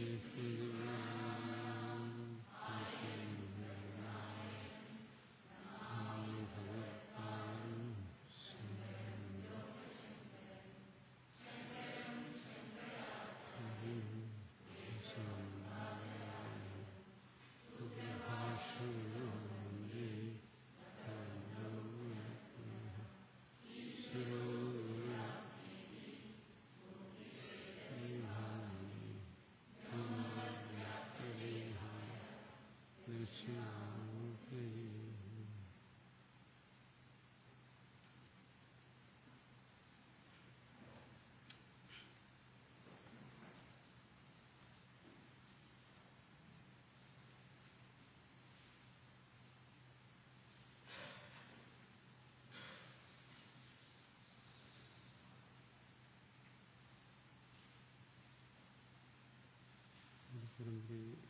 Mm-hmm. സമാരംഭാം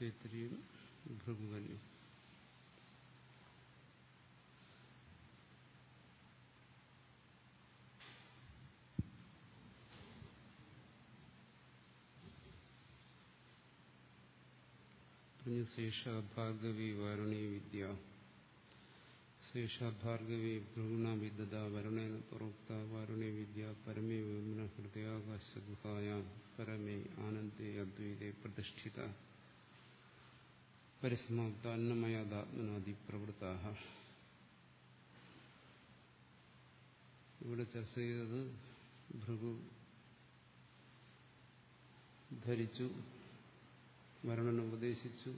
പേത്രിയും ഭൃഗുവനും ശേഷ Bhargavi വാരുണീ വിദ്യ ശേഷ ഭാർഗവി ഭൃഗുണ വിദ്യത വരുണേന പ്രോക്ത വാരുണീ വിദ്യ പരമേ വിമന ഹൃദയാകാശഗുഹായാം പരമേ ആനന്ദേ അദ്വൈതേ പ്രതിഷ്ഠിത. പരിസമാപ്ത അന്നമയാദാത്മനാദിപ്രവൃത്ത ഇവിടെ ചർച്ച ചെയ്തത് ഭൃഗു ധരിച്ചു വരുണൻ ഉപദേശിച്ചു.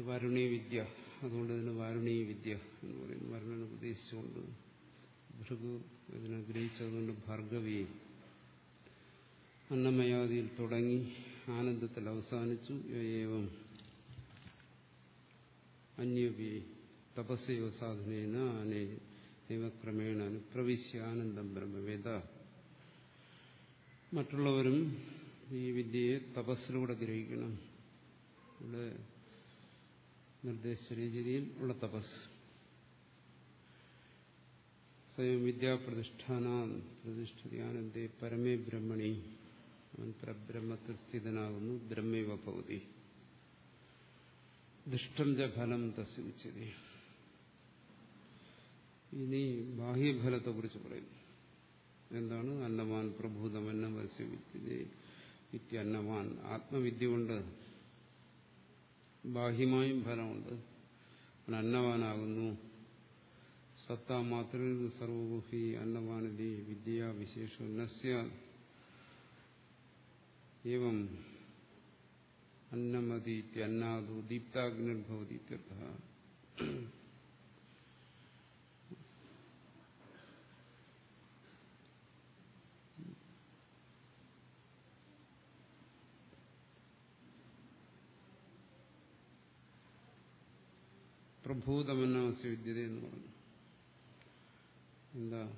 വാരുണീ വിദ്യ. അതുകൊണ്ട് ഇതിന് വാരുണീ വിദ്യ എന്ന് പറയുന്നു വരുണനെ ഉപദേശിച്ചുകൊണ്ട് ഭൃഗു ഇതിനെ ഗ്രഹിച്ചതുകൊണ്ട് ഭാർഗവി അന്നമയാദിയിൽ തുടങ്ങി ആനന്ദത്തിൽ അവസാനിച്ചു. ഏവം അന്യപി തപസ്സൈവ സാധനേന ആനേ ദൈവക്രമേണ അനുപ്രവിശ്യ ആനന്ദം ബ്രഹ്മവേദ. മറ്റുള്ളവരും ഈ വിദ്യയെ തപസ്സിലൂടെ ഗ്രഹിക്കണം. ഇവിടെ നിർദ്ദേശിച്ച രീതിയിൽ ഉള്ള തപസ്. സ്വയം വിദ്യാപ്രതിഷ്ഠാന പ്രതിഷ്ഠിതാനന്ദേ പരമേ ബ്രഹ്മണി. അവൻ പരബ്രഹ്മത്തിൽ സ്ഥിതനാകുന്നു ബ്രഹ്മൈവ ഭവതി. ദുഷ്ടം ച ഫലം തസ്യ ഇനി ബാഹ്യഫലത്തെ കുറിച്ച് പറയുന്നു. എന്താണ്? അന്നമാൻ പ്രഭൂതമന്നം മത്സ്യ വിദ്യ അന്നവാൻ ആത്മവിദ്യ കൊണ്ട് ബാഹ്യമായും ഫലമുണ്ട്. അവൻ അന്നവാനാകുന്നു. സത്ത മാത്രം സർവഗുഹി അന്നവാനതി വിദ്യ വിശേഷം നസ്യ. അന്നമതി അന്നാദു ദീപ്താഗ്നിർഭവതി പ്രഭൂതമന്നാസ്യ വിദ്യത എന്ന് പറഞ്ഞു. എന്താ?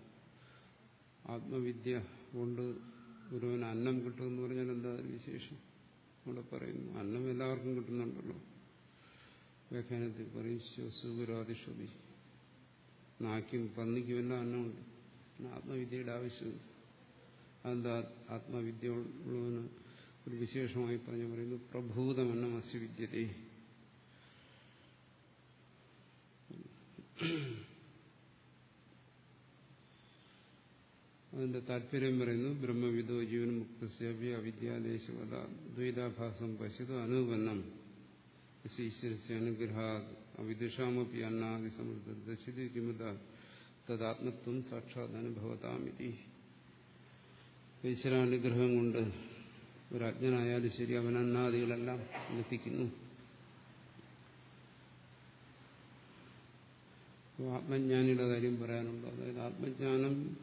ആത്മവിദ്യ കൊണ്ട് ഒരുവന് അന്നം കിട്ടുമെന്ന് പറഞ്ഞാൽ എന്താ വിശേഷം? അവിടെ പറയുന്നു അന്നം എല്ലാവർക്കും കിട്ടുന്നുണ്ടല്ലോ. വ്യാഖ്യാനത്തിൽ പറയും സുഗുരാതിഷതി നാക്കും പന്നിക്കും എല്ലാം അന്നമുണ്ട്. ആത്മവിദ്യയുടെ ആവശ്യം. അതെന്താ? ആത്മവിദ്യ ഉള്ളവന് ഒരു വിശേഷമായി പറഞ്ഞു പറയുന്നു പ്രഭൂതമന്നം അസ്യ വിദ്യതേ അതിന്റെ താല്പര്യം പറയുന്നു ബ്രഹ്മവിദോ ജീവൻ മുക്തസ്യവ്യ അവിദ്യാദേശവത ദ്വൈതാഭാസം പശ്യത അനുപന്നം. ഈശ്വരസ്യ അനുഗ്രഹ അവിദുഷാമപി അന്നാദി സമൃദ്ധി കിമുത തദാത്മത്വം സാക്ഷാത് അനുഭവതാമിതി. ഈശ്വരാനുഗ്രഹം കൊണ്ട് ഒരു അജ്ഞനായാലും ശരി അവൻ അന്നാദികളെല്ലാം ലഭിക്കുന്നു. ആത്മജ്ഞാനിയുടെ കാര്യം പറയാനുണ്ട്. അതായത് ആത്മജ്ഞാനം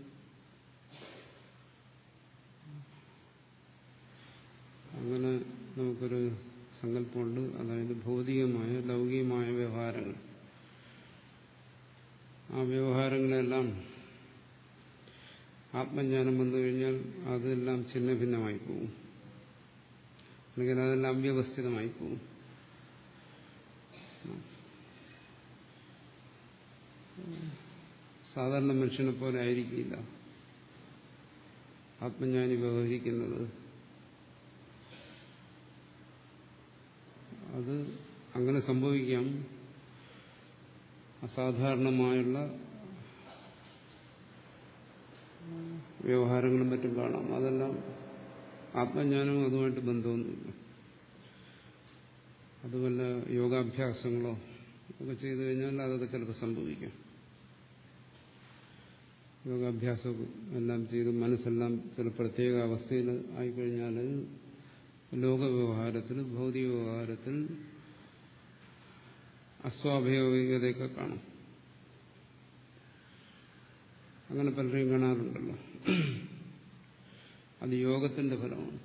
അങ്ങനെ നമുക്കൊരു സങ്കല്പമുണ്ട്. അതായത് ഭൗതികമായ ലൗകികമായ വ്യവഹാരങ്ങൾ. ആ വ്യവഹാരങ്ങളെല്ലാം ആത്മജ്ഞാനം വന്നു കഴിഞ്ഞാൽ അതെല്ലാം ഛിന്ന ഭിന്നമായി പോകും അല്ലെങ്കിൽ അതെല്ലാം അവ്യവസ്ഥിതമായി പോകും സാധാരണ മനുഷ്യനെ പോലെ ആയിരിക്കില്ല. ആത്മജ്ഞാനി വ്യവഹരിക്കുന്നത്. അത് അങ്ങനെ സംഭവിക്കാം. അസാധാരണമായുള്ള വ്യവഹാരങ്ങളും മറ്റും കാണാം. അതെല്ലാം ആത്മജ്ഞാനവും അതുമായിട്ട് ബന്ധമൊന്നുമില്ല. അതുമല്ല യോഗാഭ്യാസങ്ങളോ ഒക്കെ ചെയ്തു കഴിഞ്ഞാൽ അതൊക്കെ ചിലപ്പോൾ സംഭവിക്കാം. യോഗാഭ്യാസം എല്ലാം ചെയ്ത് മനസ്സെല്ലാം ചില പ്രത്യേക അവസ്ഥയിൽ ആയിക്കഴിഞ്ഞാൽ ലോകവ്യവഹാരത്തിൽ ഭൗതിക വ്യവഹാരത്തിൽ അസ്വാഭാവികതയൊക്കെ കാണും. അങ്ങനെ പലരെയും കാണാറുണ്ടല്ലോ. അത് യോഗത്തിന്റെ ഫലമാണ്.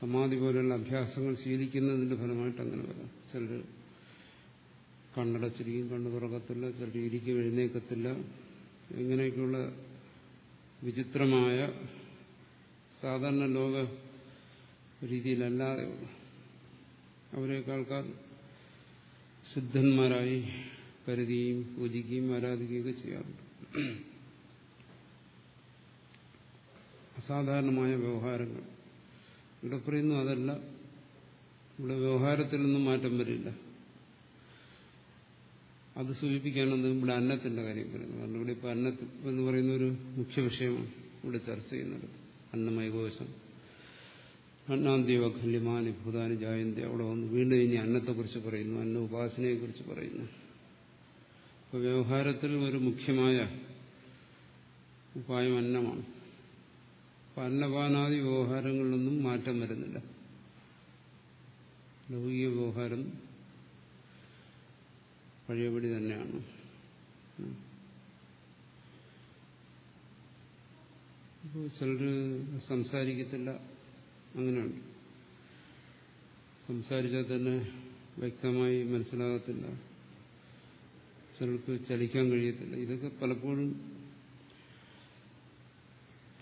സമാധി പോലെയുള്ള അഭ്യാസങ്ങൾ ശീലിക്കുന്നതിന്റെ ഫലമായിട്ട് അങ്ങനെ വരാം. ചിലർ കണ്ണടച്ചിരിക്കും കണ്ണു തുറക്കത്തില്ല ചിലർ ഇരിക്കും എഴുന്നേക്കത്തില്ല. ഇങ്ങനെയൊക്കെയുള്ള വിചിത്രമായ സാധാരണ ലോക രീതിയിലല്ലാതെ അവരെയൊക്കെ ആൾക്കാർ സിദ്ധന്മാരായി കരുതുകയും പൂജിക്കുകയും ആരാധിക്കുകയൊക്കെ ചെയ്യാറുണ്ട്. അസാധാരണമായ വ്യവഹാരങ്ങൾ. ഇവിടെ പറയുന്നു അതല്ല ഇവിടെ വ്യവഹാരത്തിൽ നിന്നും മാറ്റം വരില്ല. അത് സൂചിപ്പിക്കാനെന്ന് ഇവിടെ അന്നത്തിന്റെ കാര്യം പറയുന്നത് കാരണം ഇവിടെ ഇപ്പൊ അന്നത്ത് എന്ന് പറയുന്ന ഒരു മുഖ്യ വിഷയമാണ് ഇവിടെ ചർച്ച ചെയ്യുന്നത് അന്നമയകോശം അന്നാന്തിവ ഖല്യമാനി ഭൂതാനി ജായന്തി അവിടെ വന്ന് വീണ്ടും ഇനി അന്നത്തെക്കുറിച്ച് പറയുന്നു. അന്ന ഉപാസനയെക്കുറിച്ച് പറയുന്നു. അപ്പോൾ വ്യവഹാരത്തിൽ ഒരു മുഖ്യമായ ഉപായം അന്നമാണ്. അപ്പം അന്നപാനാദി വ്യവഹാരങ്ങളിലൊന്നും മാറ്റം വരുന്നില്ല. ലൗകിക വ്യവഹാരം പഴയപടി തന്നെയാണ്. ഇപ്പോൾ ചിലർ സംസാരിക്കത്തില്ല. അങ്ങനെയുണ്ട്. സംസാരിച്ചാൽ തന്നെ വ്യക്തമായി മനസ്സിലാകത്തില്ല. ചിലർക്ക് ചലിക്കാൻ കഴിയത്തില്ല. ഇതൊക്കെ പലപ്പോഴും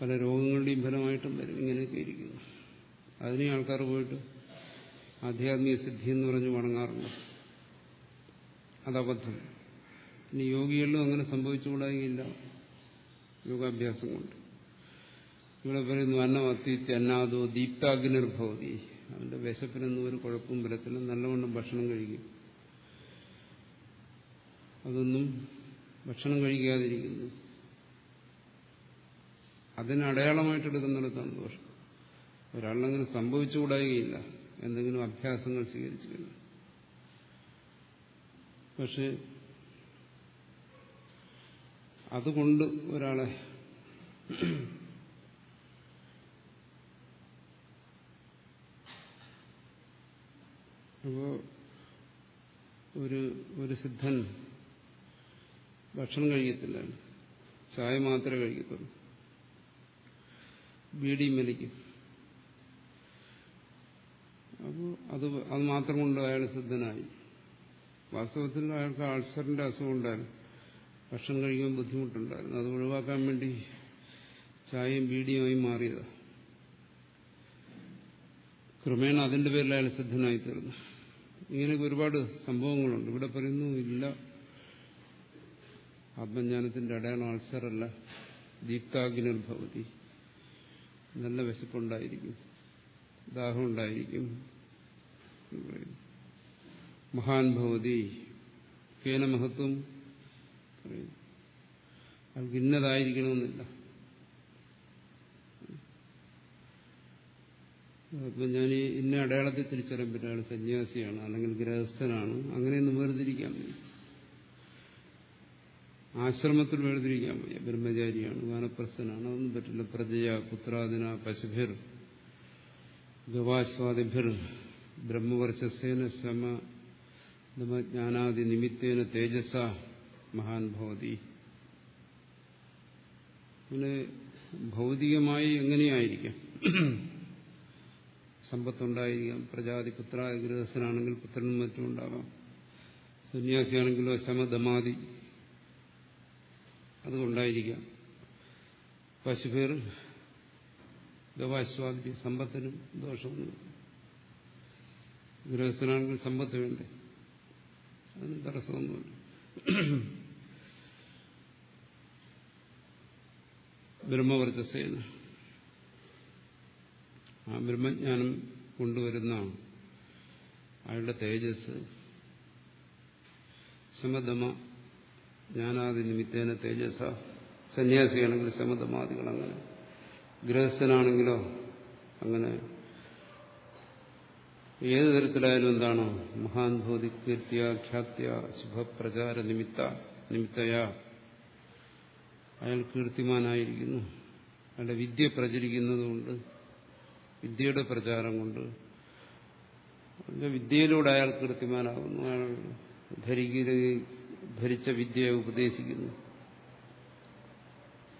പല രോഗങ്ങളുടെയും ഫലമായിട്ടും വരും. ഇങ്ങനെയൊക്കെ ഇരിക്കുന്നു. അതിനെ ആൾക്കാർ പോയിട്ട് ആധ്യാത്മിക സിദ്ധി എന്ന് പറഞ്ഞ് വണങ്ങാറുണ്ട്. അതബദ്ധം. ഇനി യോഗികളിലും അങ്ങനെ സംഭവിച്ചുകൂടായില്ല. യോഗാഭ്യാസം കൊണ്ട് ഇവിടെ പറയുന്നു അന്നമത്തീത്തി അന്നാദോ ദീപ്താഗ്നിർഭവതി. അവന്റെ വിശപ്പിനൊന്നും ഒരു കുഴപ്പവും വരത്തില്ല. നല്ലവണ്ണം ഭക്ഷണം കഴിക്കും. അതൊന്നും ഭക്ഷണം കഴിക്കാതിരിക്കുന്നു. അതിന് അടയാളമായിട്ട് എടുക്കുന്നിടത്താണ് ദോഷം. ഒരാളിനങ്ങനെ സംഭവിച്ചുകൂടായികയില്ല എന്തെങ്കിലും അഭ്യാസങ്ങൾ സ്വീകരിച്ചു കഴിഞ്ഞു പക്ഷെ അതുകൊണ്ട് ഒരാളെ ഒരു ഒരു സിദ്ധൻ ഭക്ഷണം കഴിക്കത്തില്ല. ചായ മാത്രമേ കഴിക്കത്തുള്ളൂ. ബീഡിയും മലിക്കും. അപ്പോൾ അത് അത് മാത്രം കൊണ്ട് അയാൾ സിദ്ധനായി. വാസ്തവത്തിൽ അയാൾക്ക് അൾസറിന്റെ അസുഖം ഉണ്ടായിരുന്നു. ഭക്ഷണം കഴിക്കാൻ ബുദ്ധിമുട്ടുണ്ടായിരുന്നു. അത് ഒഴിവാക്കാൻ വേണ്ടി ചായയും ബീഡിയുമായി മാറിയതാണ് ക്രമേണ അതിന്റെ പേരിൽ അയാൾ സിദ്ധനായി തീർന്നു ഇങ്ങനെയൊക്കെ ഒരുപാട് സംഭവങ്ങളുണ്ട്. ഇവിടെ പറയുന്നു ഇല്ല. ആത്മജ്ഞാനത്തിന്റെ അടയാളം അൾസറല്ല. ദീപ്താഗ്നിർഭവതി നല്ല വിശപ്പുണ്ടായിരിക്കും. ദാഹമുണ്ടായിരിക്കും മഹാൻ ഭവതി. കേന മഹത്വം പറയുന്നു. അയാൾക്ക് ഇന്നതായിരിക്കണമെന്നില്ല. അപ്പം ഞാൻ ഈ ഇന്ന അടയാളത്തിൽ തിരിച്ചറിയാൻ പറ്റും സന്യാസിയാണ് അല്ലെങ്കിൽ ഗൃഹസ്ഥനാണ് അങ്ങനെയൊന്നും വേർതിരിക്കാൻ വയ്യ. ആശ്രമത്തിൽ വേർതിരിക്കാൻ വയ്യ. ബ്രഹ്മചാരിയാണ് വാനപ്രസ്ഥനാണ്. അതൊന്നും പറ്റില്ല. പ്രജയ പുത്രാദിന പശുഭിർ ഗവാസ്വാദിഭിർ ബ്രഹ്മവർച്ചസേന സമ ജ്ഞാനാദി നിമിത്തേന തേജസ മഹാൻ ഭവതി. പിന്നെ ഭൗതികമായി എങ്ങനെയായിരിക്കാം? സമ്പത്തുണ്ടായിരിക്കാം. പ്രജാതി പുത്രായ ഗൃഹസ്ഥനാണെങ്കിൽ പുത്രനും മറ്റും ഉണ്ടാകാം സന്യാസിയാണെങ്കിലോ ശമദമാതി അതുകൊണ്ടായിരിക്കാം. പശുപേർ ഗവാശ്വാദി സമ്പത്തിനും ദോഷമൊന്നും ഗൃഹസ്ഥനാണെങ്കിൽ സമ്പത്ത് വേണ്ടേ? തടസ്സമൊന്നുമില്ല ബ്രഹ്മവർച്ചസേന ആ ബ്രഹ്മജ്ഞാനം കൊണ്ടുവരുന്ന അയാളുടെ തേജസ് സമതമ ജ്ഞാനാദി നിമിത്തേന തേജസ സന്യാസിയാണെങ്കിൽ സമതമാദികൾ അങ്ങനെ ഗൃഹസ്ഥനാണെങ്കിലോ അങ്ങനെ ഏത് തരത്തിലായാലും എന്താണ്? മഹാൻ ഭൂതി കീർത്തിയ ഖ്യാത്യ ശുഭപ്രചാര നിമിത്ത നിമിത്തയ. അയാൾ കീർത്തിമാനായിരിക്കുന്നു. അയാളുടെ വിദ്യ പ്രചരിക്കുന്നതുകൊണ്ട് വിദ്യയുടെ പ്രചാരം കൊണ്ട്. വിദ്യയിലൂടെ അയാൾ കീർത്തിമാനാകുന്നു. അയാൾ ധരിച്ച വിദ്യയെ ഉപദേശിക്കുന്നു.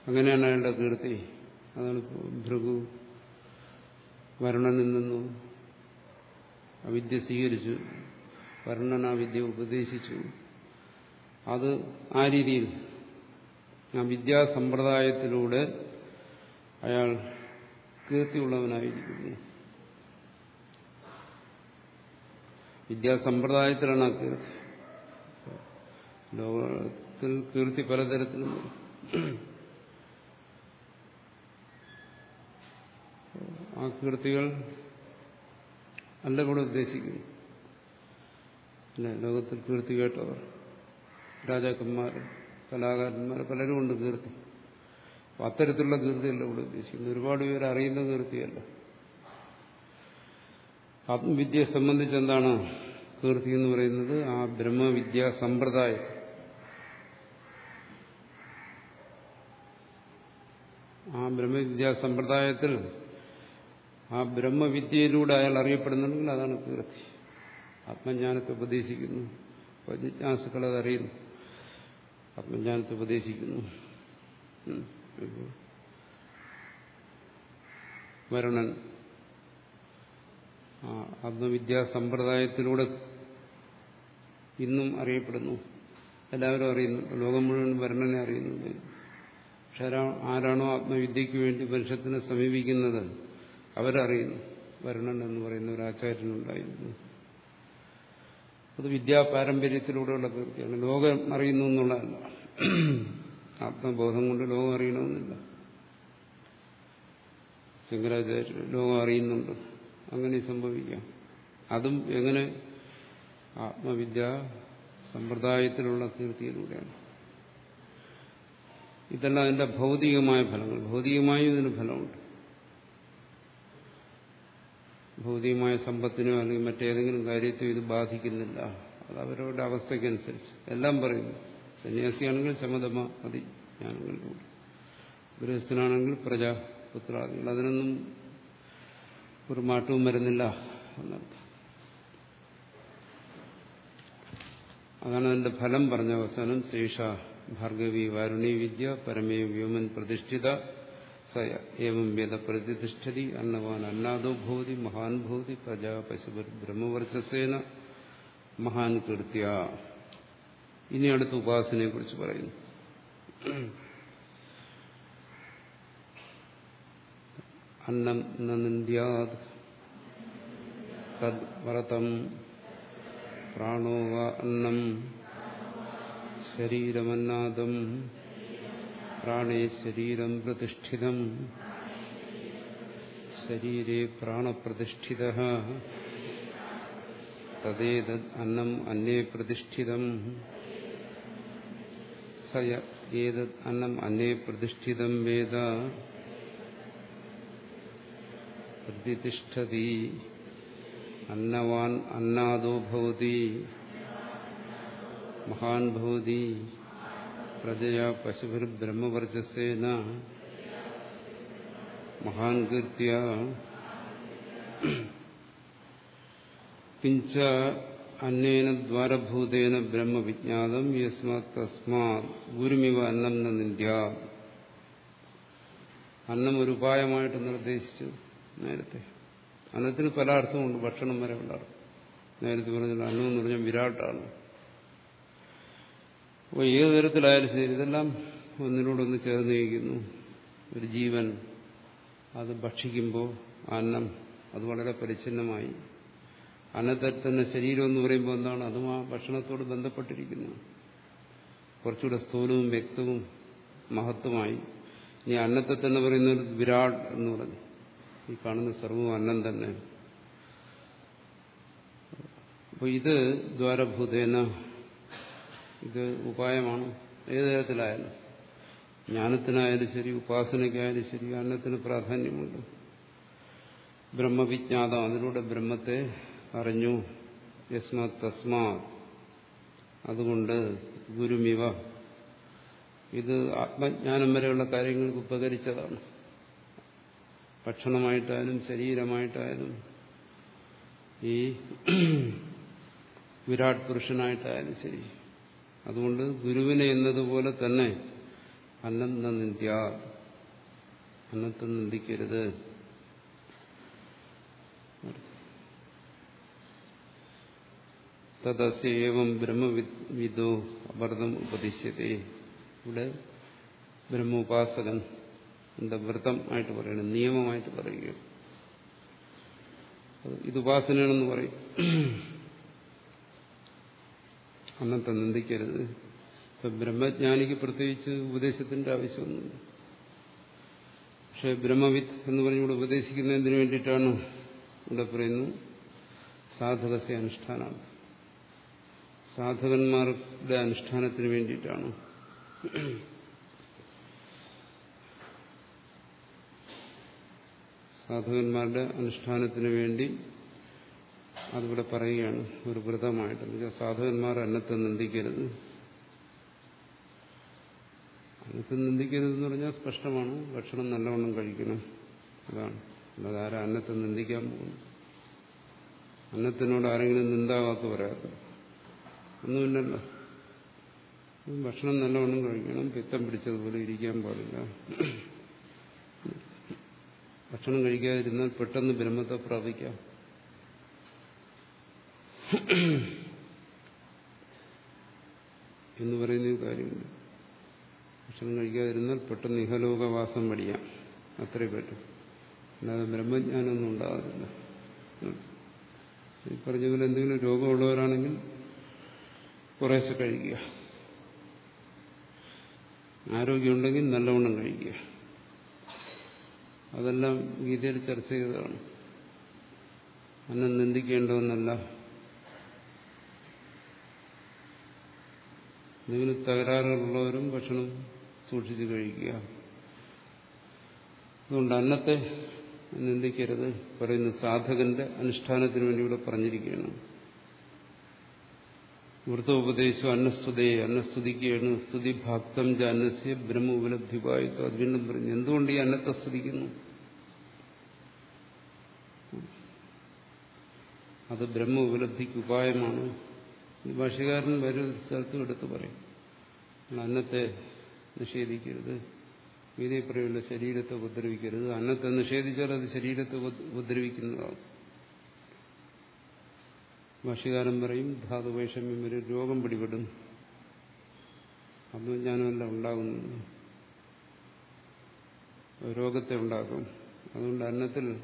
അങ്ങനെയാണ് അയാളുടെ കീർത്തി. അതാണ് ഭൃഗു വരണനിൽ നിന്നും വിദ്യ സ്വീകരിച്ചു. വർണന വിദ്യ ഉപദേശിച്ചു. അത് ആ രീതിയിൽ ആ വിദ്യാസമ്പ്രദായത്തിലൂടെ അയാൾ കീർത്തിയുള്ളവനായിരിക്കുന്നു. വിദ്യാസമ്പ്രദായത്തിലാണ് ആ കീർത്തി. ലോകത്തിൽ കീർത്തി പലതരത്തിലും ആ കീർത്തികൾ അല്ല കൂടെ ഉദ്ദേശിക്കുന്നു. പിന്നെ ലോകത്തിൽ കീർത്തി കേട്ടവർ രാജാക്കന്മാർ കലാകാരന്മാർ പലരും ഉണ്ട് കീർത്തി. അത്തരത്തിലുള്ള കീർത്തിയല്ല ഇവിടെ ഉദ്ദേശിക്കുന്നത്. ഒരുപാട് പേര് അറിയുന്ന കീർത്തിയല്ല. ആത്മവിദ്യയെ സംബന്ധിച്ച് എന്താണ് കീർത്തി എന്ന് പറയുന്നത്? ആ ബ്രഹ്മവിദ്യ സമ്പ്രദായം. ആ ബ്രഹ്മവിദ്യാ സമ്പ്രദായത്തിൽ ആ ബ്രഹ്മവിദ്യയിലൂടെ അയാൾ അറിയപ്പെടുന്നുണ്ടെങ്കിൽ അതാണ് കീർത്തി. ആത്മജ്ഞാനത്തെ ഉപദേശിക്കുന്നു. ജിജ്ഞാസുക്കൾ അതറിയുന്നു ആത്മജ്ഞാനത്തെ ഉപദേശിക്കുന്നു. വരുണൻ ആത്മവിദ്യാ സമ്പ്രദായത്തിലൂടെ ഇന്നും അറിയപ്പെടുന്നു. എല്ലാവരും അറിയുന്നു. ലോകം മുഴുവൻ വരുണനെ അറിയുന്നുണ്ട്. പക്ഷെ ആരാണോ ആത്മവിദ്യയ്ക്ക് വേണ്ടി മനുഷ്യത്തിനെ സമീപിക്കുന്നത്? അവരറിയുന്നു. വരുണൻ എന്ന് പറയുന്ന ഒരു ആചാര്യനുണ്ടായിരുന്നു അത് വിദ്യാപാരമ്പര്യത്തിലൂടെയുള്ള കീർത്തിയാണ്. ലോകം അറിയുന്നു എന്നുള്ളതല്ല. ആത്മബോധം കൊണ്ട് ലോകം അറിയണമെന്നില്ല. ശങ്കരാചാര്യ ലോകം അറിയുന്നുണ്ട്. അങ്ങനെ സംഭവിക്കാം. അതും എങ്ങനെ? ആത്മവിദ്യ സമ്പ്രദായത്തിലുള്ള കീർത്തിയിലൂടെയാണ്. ഇതെല്ലാം അതിന്റെ ഭൗതികമായ ഫലങ്ങൾ. ഭൗതികമായും ഇതിന് ഫലമുണ്ട്. ഭൗതികമായ സമ്പത്തിനോ അല്ലെങ്കിൽ മറ്റേതെങ്കിലും കാര്യത്തിനോ ഇത് ബാധിക്കുന്നില്ല. അത് അവരവരുടെ അവസ്ഥയ്ക്കനുസരിച്ച്. എല്ലാം പറയുന്നു സന്യാസിയാണെങ്കിൽ ശമതമ മതി ജ്ഞാനങ്ങളിലൂടെ ഗൃഹസ്ഥനാണെങ്കിൽ പ്രജാപുത്രാദികൾ. അതിനൊന്നും ഒരു മാറ്റവും വരുന്നില്ല എന്നർത്ഥം. അതാണ് അതിന്റെ ഫലം പറഞ്ഞ അവസാനം. ശേഷ ഭാർഗവി വാരുണി വിദ്യ പരമേ വ്യോമൻ പ്രതിഷ്ഠിത. സ ഏവം വേദ പ്രതിഷ്ഠതി അന്നവാൻ അന്നാദോ ഭൂതി മഹാൻ ഭൂതി പ്രജാ പശുപർ ബ്രഹ്മവർച്ചസേന മഹാൻ കീർത്തിയ. ഇനി അടുത്ത ഉപാസനയെ കുറിച്ച് പറയുന്നു. അന്നം നിന്ദ്യാത് തദ് വ്രതം പ്രാണോ അന്നം ശരീരമന്നാദം പ്രാണേ ശരീരം പ്രതിഷ്ഠിതം. ശരീരേ പ്രാണപ്രതിഷ്ഠിത. തദ്ദേതദ് അന്നം അന്നേ പ്രതിഷ്ഠിതം. സ ഏതദ് അന്നം അന്നേ പ്രതിഷ്ഠിതം വേദ. പ്രതിഷ്ഠതി അന്നവാൻ അന്നാദോ ഭവതി. മഹാൻ ഭവതി. പ്രജയാ പശുഭിർബ്രഹ്മവർച്ചസേന മഹാൻ കീർത്തിയ. പിഞ്ച അന്നേന ദ്വാരഭൂതേന ബ്രഹ്മവിജ്ഞാതം യസ്മാത് തസ്മാത് ഗുരുമിവ അന്നം നിന്ദ്യ അന്നം ഒരു ഉപായമായിട്ട് നിർദ്ദേശിച്ചു നേരത്തെ. അന്നത്തിന് പല അർത്ഥമുണ്ട് ഭക്ഷണം വരെ അർത്ഥം നേരത്തെ പറഞ്ഞില്ല അന്നം എന്ന് പറഞ്ഞാൽ വിരാട്ടാണ്. അപ്പോൾ ഏത് തരത്തിലായാലും ശരി ഇതെല്ലാം ഒന്നിനോടൊന്ന് ചേർന്ന് നയിക്കുന്നു ഒരു ജീവൻ അത് ഭക്ഷിക്കുമ്പോൾ അന്നം അത് വളരെ പരിച്ഛിന്നമായി. അന്നത്തെ തന്നെ ശരീരം എന്ന് പറയുമ്പോൾ എന്താണ്? അതും ആ ഭക്ഷണത്തോട് ബന്ധപ്പെട്ടിരിക്കുന്നു. കുറച്ചുകൂടെ സ്ഥൂലവും വ്യക്തവും മഹത്വമായി. ഇനി അന്നത്തെ തന്നെ പറയുന്ന ഒരു വിരാട് എന്ന് പറഞ്ഞു. ഈ കാണുന്ന സർവവും അന്നം തന്നെ. അപ്പോൾ ഇത് ദ്വാരഭൂതേന ഇത് ഉപായമാണ്. ഏത് തരത്തിലായാലും. ജ്ഞാനത്തിനായാലും ശരി ഉപാസനയ്ക്കായാലും ശരി അന്നത്തിന് പ്രാധാന്യമുണ്ട്. ബ്രഹ്മവിജ്ഞാതം അതിലൂടെ ബ്രഹ്മത്തെ അറിഞ്ഞു. യസ്മാ തസ്മാ അതുകൊണ്ട് ഗുരുമിവ. ഇത് ആത്മജ്ഞാനം വരെയുള്ള കാര്യങ്ങൾക്ക് ഉപകരിച്ചതാണ്. ഭക്ഷണമായിട്ടായാലും ശരീരമായിട്ടായാലും ഈ വിരാട് പുരുഷനായിട്ടായാലും ശരി. അതുകൊണ്ട് ഗുരുവിനെ എന്നതുപോലെ തന്നെ അന്നം നിന്ദ്യ അന്നത്തെ നിന്ദിക്കരുത്. തദസ്യേവം ബ്രഹ്മവിദോ അമൃതം ഉപദിശ്യത്തെ. ഇവിടെ ബ്രഹ്മോപാസകൻ എന്താ വ്രതം ആയിട്ട് പറയണം നിയമമായിട്ട് പറയുകയാണ്. ഇത് ഉപാസനയാണെന്ന് പറയും. അന്നത്തെ നിന്ദിക്കരുത്. ഇപ്പൊ ബ്രഹ്മജ്ഞാനിക്ക് പ്രത്യേകിച്ച് ഉപദേശത്തിന്റെ ആവശ്യമൊന്നുമില്ല. പക്ഷെ ബ്രഹ്മവിത്ത് എന്ന് പറഞ്ഞുകൂടെ ഉപദേശിക്കുന്നതിന് വേണ്ടിയിട്ടാണ് ഇവിടെ പറയുന്നു സാധകസ്യ അനുഷ്ഠാനമാണ് സാധകന്മാരുടെ അനുഷ്ഠാനത്തിന് വേണ്ടിയിട്ടാണ്. സാധകന്മാരുടെ അനുഷ്ഠാനത്തിന് വേണ്ടി അതിവിടെ പറയുകയാണ്. ഒരു വ്രതമായിട്ട് സാധകന്മാർ അന്നത്തെ നിന്ദിക്കരുത്. അന്നത്തെ നിന്ദിക്കരുതെന്ന് പറഞ്ഞാൽ സ്പഷ്ടമാണ്. ഭക്ഷണം നല്ലവണ്ണം കഴിക്കണം. അതാണ്. അല്ലാതെ ആരാ അന്നത്തെ നിന്ദിക്കാൻ പോകുന്നു അന്നത്തിനോട് ആരെങ്കിലും നിന്ദാവാക്ക് പറയാത്ത ഒന്നുമില്ലല്ലോ ഭക്ഷണം നല്ലവണ്ണം കഴിക്കണം. പിത്തം പിടിച്ചതുപോലെ ഇരിക്കാൻ പാടില്ല. ഭക്ഷണം കഴിക്കാതിരുന്നാൽ പെട്ടെന്ന് ബ്രഹ്മത്തെ പ്രാപിക്കാം. എന്ന് പറയുന്ന ഒരു കാര്യമുണ്ട്. ഭക്ഷണം കഴിക്കാതിരുന്നാൽ പെട്ടെന്ന് ഇഹലോകവാസം പഠിക്കാം. അത്രേ പറ്റും. അല്ലാതെ ബ്രഹ്മജ്ഞാനമൊന്നും ഉണ്ടാകത്തില്ല ഈ പറഞ്ഞ പോലെ എന്തെങ്കിലും രോഗമുള്ളവരാണെങ്കിൽ കുറേശ്ശെ കഴിക്കുക. ആരോഗ്യമുണ്ടെങ്കിൽ നല്ലവണ്ണം കഴിക്കുക. അതെല്ലാം ഗീതയിൽ ചർച്ച ചെയ്തതാണ്. അന്നം നിന്ദിക്കേണ്ടതെന്നല്ല. എന്തെങ്കിലും തകരാറുള്ളവരും ഭക്ഷണം സൂക്ഷിച്ച് കഴിക്കുക. അതുകൊണ്ട് അന്നത്തെ നിന്ദിക്കരുത് പറയുന്ന സാധകന്റെ അനുഷ്ഠാനത്തിന് വേണ്ടി ഇവിടെ പറഞ്ഞിരിക്കുകയാണ്. വൃത്തോപദേശം അന്നസ്തുതയെ അന്നസ്തുതിക്കുകയാണ് സ്തുതി ഭക്തം ജാനസ്യ ബ്രഹ്മ ഉപലബ്ധിവായിട്ട് അത് വീണ്ടും പറഞ്ഞു എന്തുകൊണ്ട് ഈ അന്നത്തെ സ്തുതിക്കുന്നു? അത് ബ്രഹ്മ ഉപലബ്ധിക്ക് ഉപായമാണ്. ഭാഷകാരൻ വരും സ്ഥലത്തും എടുത്ത് പറയും. അന്നത്തെ നിഷേധിക്കരുത്. ഗീതയിൽ പറയുള്ള ശരീരത്തെ ഉപദ്രവിക്കരുത്. അന്നത്തെ നിഷേധിച്ചാൽ അത് ശരീരത്തെ ഉപദ്രവിക്കുന്നതാകും ഭാഷകാരൻ പറയും ധാതുവൈഷമ്യം വരും രോഗം പിടിപെടും. ആത്മജ്ഞാനമല്ല ഉണ്ടാകുന്നു. രോഗത്തെ ഉണ്ടാക്കും. അതുകൊണ്ട് അന്നത്തിൽ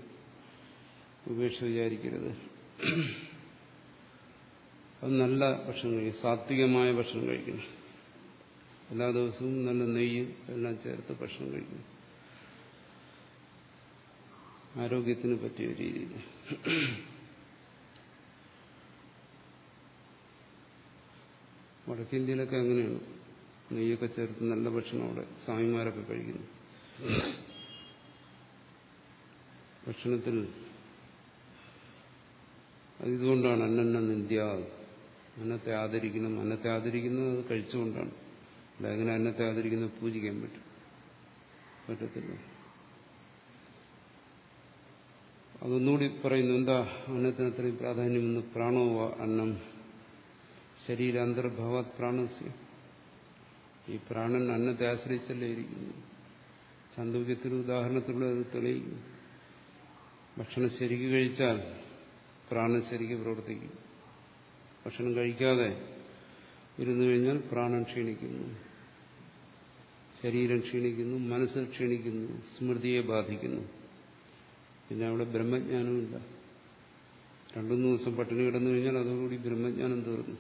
ഉപേക്ഷ വിചാരിക്കരുത്. അത് നല്ല ഭക്ഷണം കഴിക്കും. സാത്വികമായ ഭക്ഷണം കഴിക്കുന്നു എല്ലാ ദിവസവും നല്ല നെയ്യ് എല്ലാം ചേർത്ത് ഭക്ഷണം കഴിക്കുന്നു ആരോഗ്യത്തിന് പറ്റിയ രീതിയിൽ വടക്കേന്ത്യയിലൊക്കെ അങ്ങനെയാണ്. നെയ്യൊക്കെ ചേർത്ത് നല്ല ഭക്ഷണം അവിടെ സ്വാമിമാരൊക്കെ കഴിക്കുന്നു. ഭക്ഷണത്തിൽ അതുകൊണ്ടാണ് അന്നന്ന നിന്ദ്യ അന്നത്തെ ആദരിക്കണം അന്നത്തെ ആദരിക്കുന്നത് അത് കഴിച്ചുകൊണ്ടാണ്. അല്ല എങ്ങനെ അന്നത്തെ ആദരിക്കുന്നത് പൂജിക്കാൻ പറ്റും. പറ്റത്തില്ല. അതൊന്നുകൂടി പറയുന്നു എന്താ അന്നത്തിന് അത്രയും പ്രാധാന്യമെന്ന് പ്രാണോവ അന്നം? ശരീര ശരീരാന്തർഭാവ പ്രാണസ്യ. ഈ പ്രാണൻ അന്നത്തെ ആശ്രയിച്ചല്ലേ ഇരിക്കുന്നു. ചാന്തോക്യത്തിന് ഉദാഹരണത്തിലൂടെ അത് തെളിയിക്കും ഭക്ഷണം ശരിക്ക് കഴിച്ചാൽ പ്രാണൻ ശരിക്ക് പ്രവർത്തിക്കും. ഭക്ഷണം കഴിക്കാതെ ഇരുന്നു കഴിഞ്ഞാൽ പ്രാണൻ ക്ഷീണിക്കുന്നു. ശരീരം ക്ഷീണിക്കുന്നു മനസ്സ് ക്ഷീണിക്കുന്നു സ്മൃതിയെ ബാധിക്കുന്നു. പിന്നെ അവിടെ ബ്രഹ്മജ്ഞാനമില്ല രണ്ടുമൂന്ന് ദിവസം പട്ടിണി കിടന്നു കഴിഞ്ഞാൽ അതോടുകൂടി ബ്രഹ്മജ്ഞാനം തീർന്നു.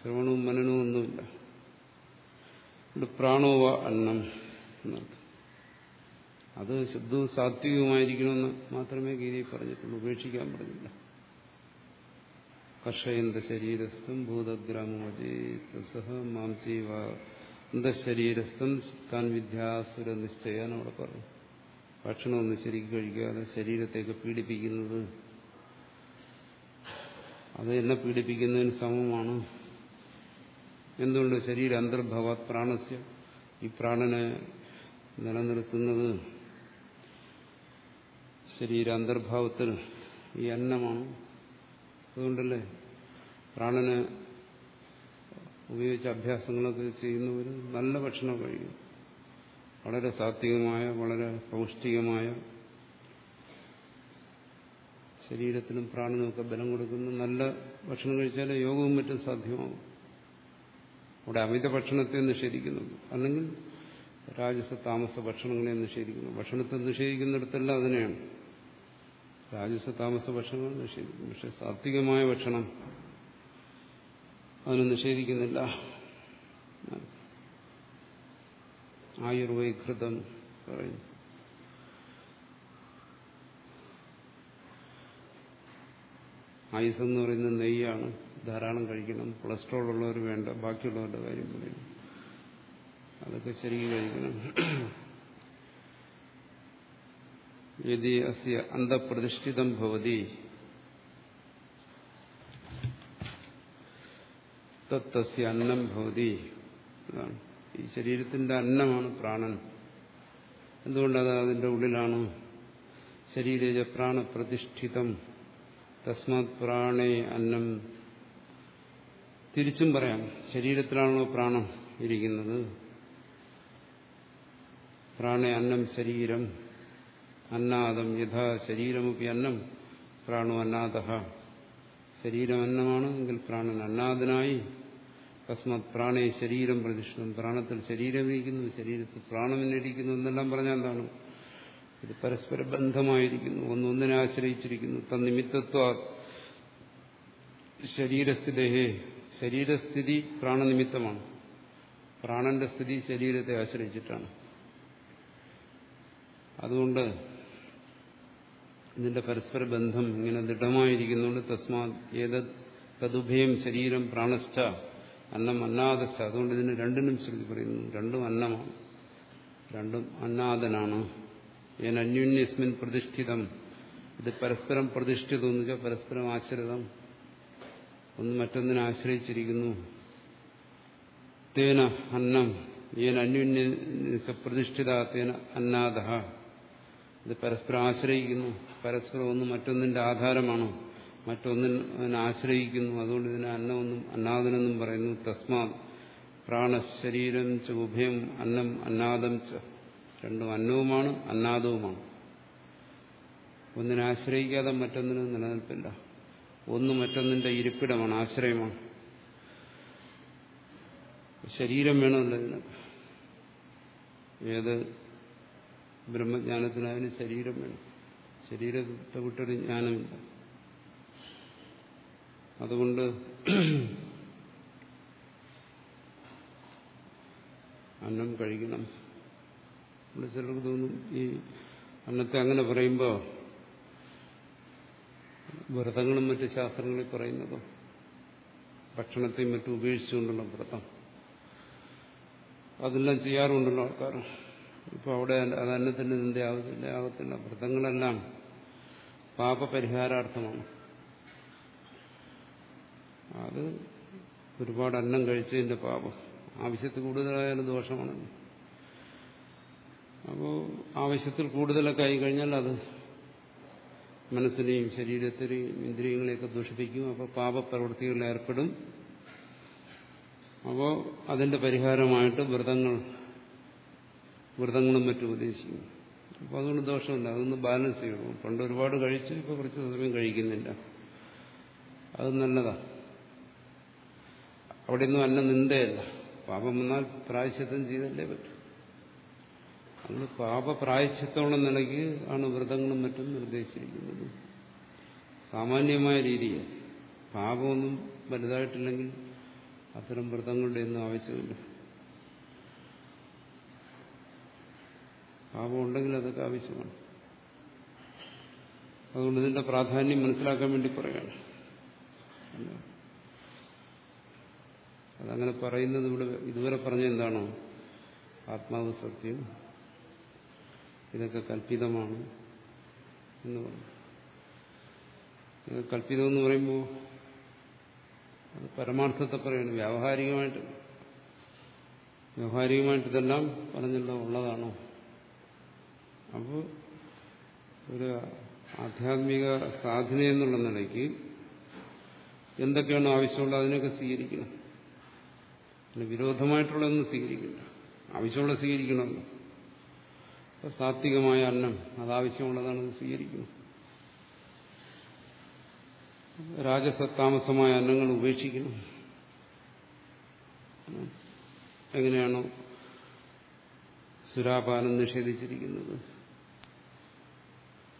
ശ്രവണവും മനനവും ഒന്നുമില്ല. ഇവിടെ പ്രാണോവ അന്നം എന്നർത്ഥം അത് ശുദ്ധവും സാത്വികവുമായിരിക്കണമെന്ന് മാത്രമേ ഗീതയിൽ പറഞ്ഞിട്ടുള്ളൂ ഉപേക്ഷിക്കാൻ പറഞ്ഞില്ല. കർഷയന്ത ശരീരസ്ഥം മാം താൻ വിദ്യാസുര നിശ്ചയാൻ അവിടെ പറഞ്ഞു. ഭക്ഷണമൊന്നും ശരിക്കും കഴിക്കാതെ ശരീരത്തേക്ക് പീഡിപ്പിക്കുന്നത്. അത് എന്നെ പീഡിപ്പിക്കുന്നതിന് സമമാണ്. എന്തുകൊണ്ട് ശരീര അന്തർഭവ പ്രാണസ്യ? ഈ പ്രാണനെ നിലനിർത്തുന്നത് ശരീര അന്തർഭാവത്തിൽ ഈ അന്നമാണ്. അതുകൊണ്ടല്ലേ പ്രാണന് ഉപയോഗിച്ച അഭ്യാസങ്ങളൊക്കെ ചെയ്യുന്നവരും നല്ല ഭക്ഷണം കഴിയും വളരെ സാത്വികമായ വളരെ പൗഷ്ടികമായ ശരീരത്തിനും പ്രാണനുമൊക്കെ ബലം കൊടുക്കുന്ന നല്ല ഭക്ഷണം കഴിച്ചാലേ യോഗവും മറ്റും സാധ്യമാകും അവിടെ അമിത ഭക്ഷണത്തെ നിഷേധിക്കുന്നുണ്ട് അല്ലെങ്കിൽ രാജസ താമസ ഭക്ഷണങ്ങളെ നിഷേധിക്കുന്നു. ഭക്ഷണത്തെ നിഷേധിക്കുന്നിടത്തെല്ലാം അതിനെയാണ്. രാജസ താമസ ഭക്ഷണങ്ങൾ നിഷേധിക്കുന്നു പക്ഷെ സാത്വികമായ ഭക്ഷണം അതിന് നിഷേധിക്കുന്നില്ല. ആയുർവൈകൃതം പറയുന്നു. ആയുസ് എന്ന് പറയുന്നത് നെയ്യാണ്. ധാരാളം കഴിക്കണം. കൊളസ്ട്രോൾ ഉള്ളവർ വേണ്ട. ബാക്കിയുള്ളവരുടെ കാര്യം പറയുന്നു. അതൊക്കെ ശരിക്കും കഴിക്കണം യതി അസ്യ അന്തപ്രതിഷ്ഠിതം ഭവതി തത്തസ്യ അന്നം ഭവതി ഈ ശരീരത്തിന്റെ അന്നമാണ് പ്രാണൻ. എന്തുകൊണ്ടത് അതിന്റെ ഉള്ളിലാണ്? ശരീരജ പ്രാണപ്രതിഷ്ഠിതം. തസ്മാത് പ്രാണേ അന്നം. തിരിച്ചും പറയാം ശരീരത്തിലാണോ പ്രാണം ഇരിക്കുന്നത്. പ്രാണേ അന്നം ശരീരം. അന്നാദം യഥാ ശരീരമൊക്കെ അന്നം പ്രാണു അന്നാദ ശരീരം അന്നമാണ് എങ്കിൽ പ്രാണൻ അന്നാദനായി. തസ്മത് പ്രാണേ ശരീരം പ്രതിഷ്ഠം പ്രാണത്തിൽ ശരീരം ഇരിക്കുന്നു ശരീരത്തിൽ പ്രാണമിനിരിക്കുന്നു എന്നെല്ലാം പറഞ്ഞാൽ എന്താണ്? ഇത് പരസ്പര ബന്ധമായിരിക്കുന്നു. ഒന്നൊന്നിനെ ആശ്രയിച്ചിരിക്കുന്നു. തന്നിമിത്തത്വ ശരീരസ്ഥിതേ ശരീരസ്ഥിതി പ്രാണനിമിത്തമാണ്. പ്രാണന്റെ സ്ഥിതി ശരീരത്തെ ആശ്രയിച്ചിട്ടാണ്. അതുകൊണ്ട് ഇതിന്റെ പരസ്പര ബന്ധം ഇങ്ങനെ ദൃഢമായിരിക്കുന്നുണ്ട് തസ്മാ ഏത് തതുഭയം ശരീരം പ്രാണസ്ഥ അന്നം അന്നാദസ്ഥ അതുകൊണ്ട് ഇതിന് രണ്ടിനും ശ്രുതി പറയുന്നു. രണ്ടും അന്നമാണ്. രണ്ടും അന്നാദനാണ്. ഞാൻ അന്യോന്യസ്മിൻ പ്രതിഷ്ഠിതം. ഇത് പരസ്പരം പ്രതിഷ്ഠിതം എന്ന് വെച്ചാൽ പരസ്പരം ആശ്രിതം. ഒന്ന് മറ്റൊന്നിനെ ആശ്രയിച്ചിരിക്കുന്നു. തേന അന്നം. ഏന അന്യോന്യ പ്രതിഷ്ഠിത തേന അന്നാദ ഇത് പരസ്പരം ആശ്രയിക്കുന്നു. പരസ്പരം ഒന്ന് മറ്റൊന്നിന്റെ ആധാരമാണോ? മറ്റൊന്നിനെ ആശ്രയിക്കുന്നു. അതുകൊണ്ട് ഇതിനെ അന്നമൊന്നും അന്നാദനെന്നും പറയുന്നു. തസ്മാ പ്രാണശരീരം ച ഉഭയം അന്നം അന്നാദം ച. രണ്ടും അന്നവുമാണ് അന്നാദവുമാണ്. ഒന്നിനെ ആശ്രയിക്കാതെ മറ്റൊന്നിന് നിലനിൽപ്പില്ല. ഒന്ന് മറ്റൊന്നിന്റെ ഇരിപ്പിടമാണ് ആശ്രയമാണ്. ശരീരം വേണമല്ലോ ഇതിന് ഏത് ബ്രഹ്മജ്ഞാനത്തിനായാലും ശരീരം വേണം. ശരീരത്തെ വിട്ടൊരു ജ്ഞാനമില്ല. അതുകൊണ്ട് അന്നം കഴിക്കണം. ഇവിടെ ചിലർക്ക് തോന്നും ഈ അന്നത്തെ അങ്ങനെ പറയുമ്പോൾ വ്രതങ്ങളും മറ്റ് ശാസ്ത്രങ്ങളിൽ പറയുന്നതും ഭക്ഷണത്തെയും മറ്റും ഉപേക്ഷിച്ചുകൊണ്ടുള്ള വ്രതം. അതെല്ലാം ചെയ്യാറുണ്ടല്ലോ ആൾക്കാർ. ഇപ്പോൾ അവിടെ അത് അന്നത്തിന് നിന്റെ ആവത്തില്ല ആവത്തില്ല വ്രതങ്ങളെല്ലാം പാപപരിഹാരാർത്ഥമാണ്. അത് ഒരുപാട് അന്നം കഴിച്ചതിന്റെ പാപം. ആവശ്യത്തിൽ കൂടുതലായാലും ദോഷമാണ്. അപ്പോൾ ആവശ്യത്തിൽ കൂടുതലൊക്കെ ആയി കഴിഞ്ഞാൽ അത് മനസ്സിനെയും ശരീരത്തിനെയും ഇന്ദ്രിയങ്ങളെയൊക്കെ ദൂഷിപ്പിക്കും. അപ്പോൾ പാപപ്രവൃത്തികളിൽ ഏർപ്പെടും. അപ്പോൾ അതിന്റെ പരിഹാരമായിട്ട് വ്രതങ്ങൾ വ്രതങ്ങളും മറ്റും ഉപദേശിക്കും അപ്പോൾ അതുകൊണ്ട് ദോഷമില്ല. അതൊന്ന് ബാലൻസ് ചെയ്യണം. പണ്ട് ഒരുപാട് കഴിച്ച് ഇപ്പോൾ കുറച്ച് സമയം കഴിക്കുന്നില്ല. അത് നല്ലതാണ് അവിടെയൊന്നും അന്ന നിന്ദയല്ല. പാപം വന്നാൽ പ്രായശ്യത്വം ചെയ്തല്ലേ പറ്റും. അത് പാപപ്രായച്ചിത്തോളം നിലയ്ക്ക് ആണ് വ്രതങ്ങളും മറ്റും നിർദ്ദേശിച്ചിരിക്കുന്നത്. സാമാന്യമായ രീതിയിൽ. പാപമൊന്നും വലുതായിട്ടില്ലെങ്കിൽ അത്തരം വ്രതങ്ങളുടെ ഒന്നും ആവശ്യമില്ല. പാപം ഉണ്ടെങ്കിൽ അതൊക്കെ ആവശ്യമാണ്. അതുകൊണ്ട് ഇതിന്റെ പ്രാധാന്യം മനസ്സിലാക്കാൻ വേണ്ടി പറയുകയാണ് അതങ്ങനെ പറയുന്നത് ഇവിടെ ഇതുവരെ പറഞ്ഞ എന്താണോ? ആത്മാവ് സത്യം. ഇതൊക്കെ കല്പിതമാണ് എന്ന് പറഞ്ഞു. ഇത് കല്പിതമെന്ന് പറയുമ്പോൾ അത് പരമാർത്ഥത്തെ പറയാണ്. വ്യാവഹാരികമായിട്ട് വ്യാവഹാരികമായിട്ട് ഇതെല്ലാം പറഞ്ഞല്ലോ ഉള്ളതാണോ? അപ്പോൾ ഒരു ആധ്യാത്മിക സാധന എന്നുള്ള നിലയ്ക്ക് എന്തൊക്കെയാണോ ആവശ്യമുള്ളത് അതിനൊക്കെ സ്വീകരിക്കണം. പിന്നെ വിരോധമായിട്ടുള്ളതൊന്നും സ്വീകരിക്കില്ല ആവശ്യമുള്ള സ്വീകരിക്കണമല്ലോ അപ്പോൾ സാത്വികമായ അന്നം അതാവശ്യമുള്ളതാണെന്ന് അത് സ്വീകരിക്കണം. രാജസത്താമസമായ അന്നങ്ങൾ ഉപേക്ഷിക്കണം. എങ്ങനെയാണോ സുരാപാനം നിഷേധിച്ചിരിക്കുന്നത്.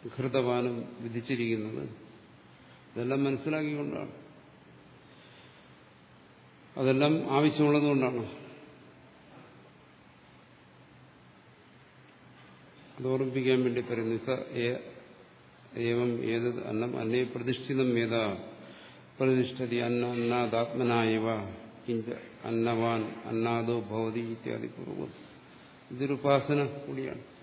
ഘൃതപാനം വിധിച്ചിരിക്കുന്നത് ഇതെല്ലാം മനസ്സിലാക്കിക്കൊണ്ടാണ്. അതെല്ലാം ആവശ്യമുള്ളതുകൊണ്ടാണ്. അത് ഓർമ്മിപ്പിക്കാൻ വേണ്ടി പറയുന്നു സ ഏവം ഏത് അന്നം അന്നേ പ്രതിഷ്ഠിതം ഏത? പ്രതിഷ്ഠതി അന്ന അന്നാദാത്മനായവ അന്നവാൻ അന്നാദോ ഭവതി ഇത്യാദി പൂർവം. ഇതൊരു ഉപാസന കൂടിയാണ്.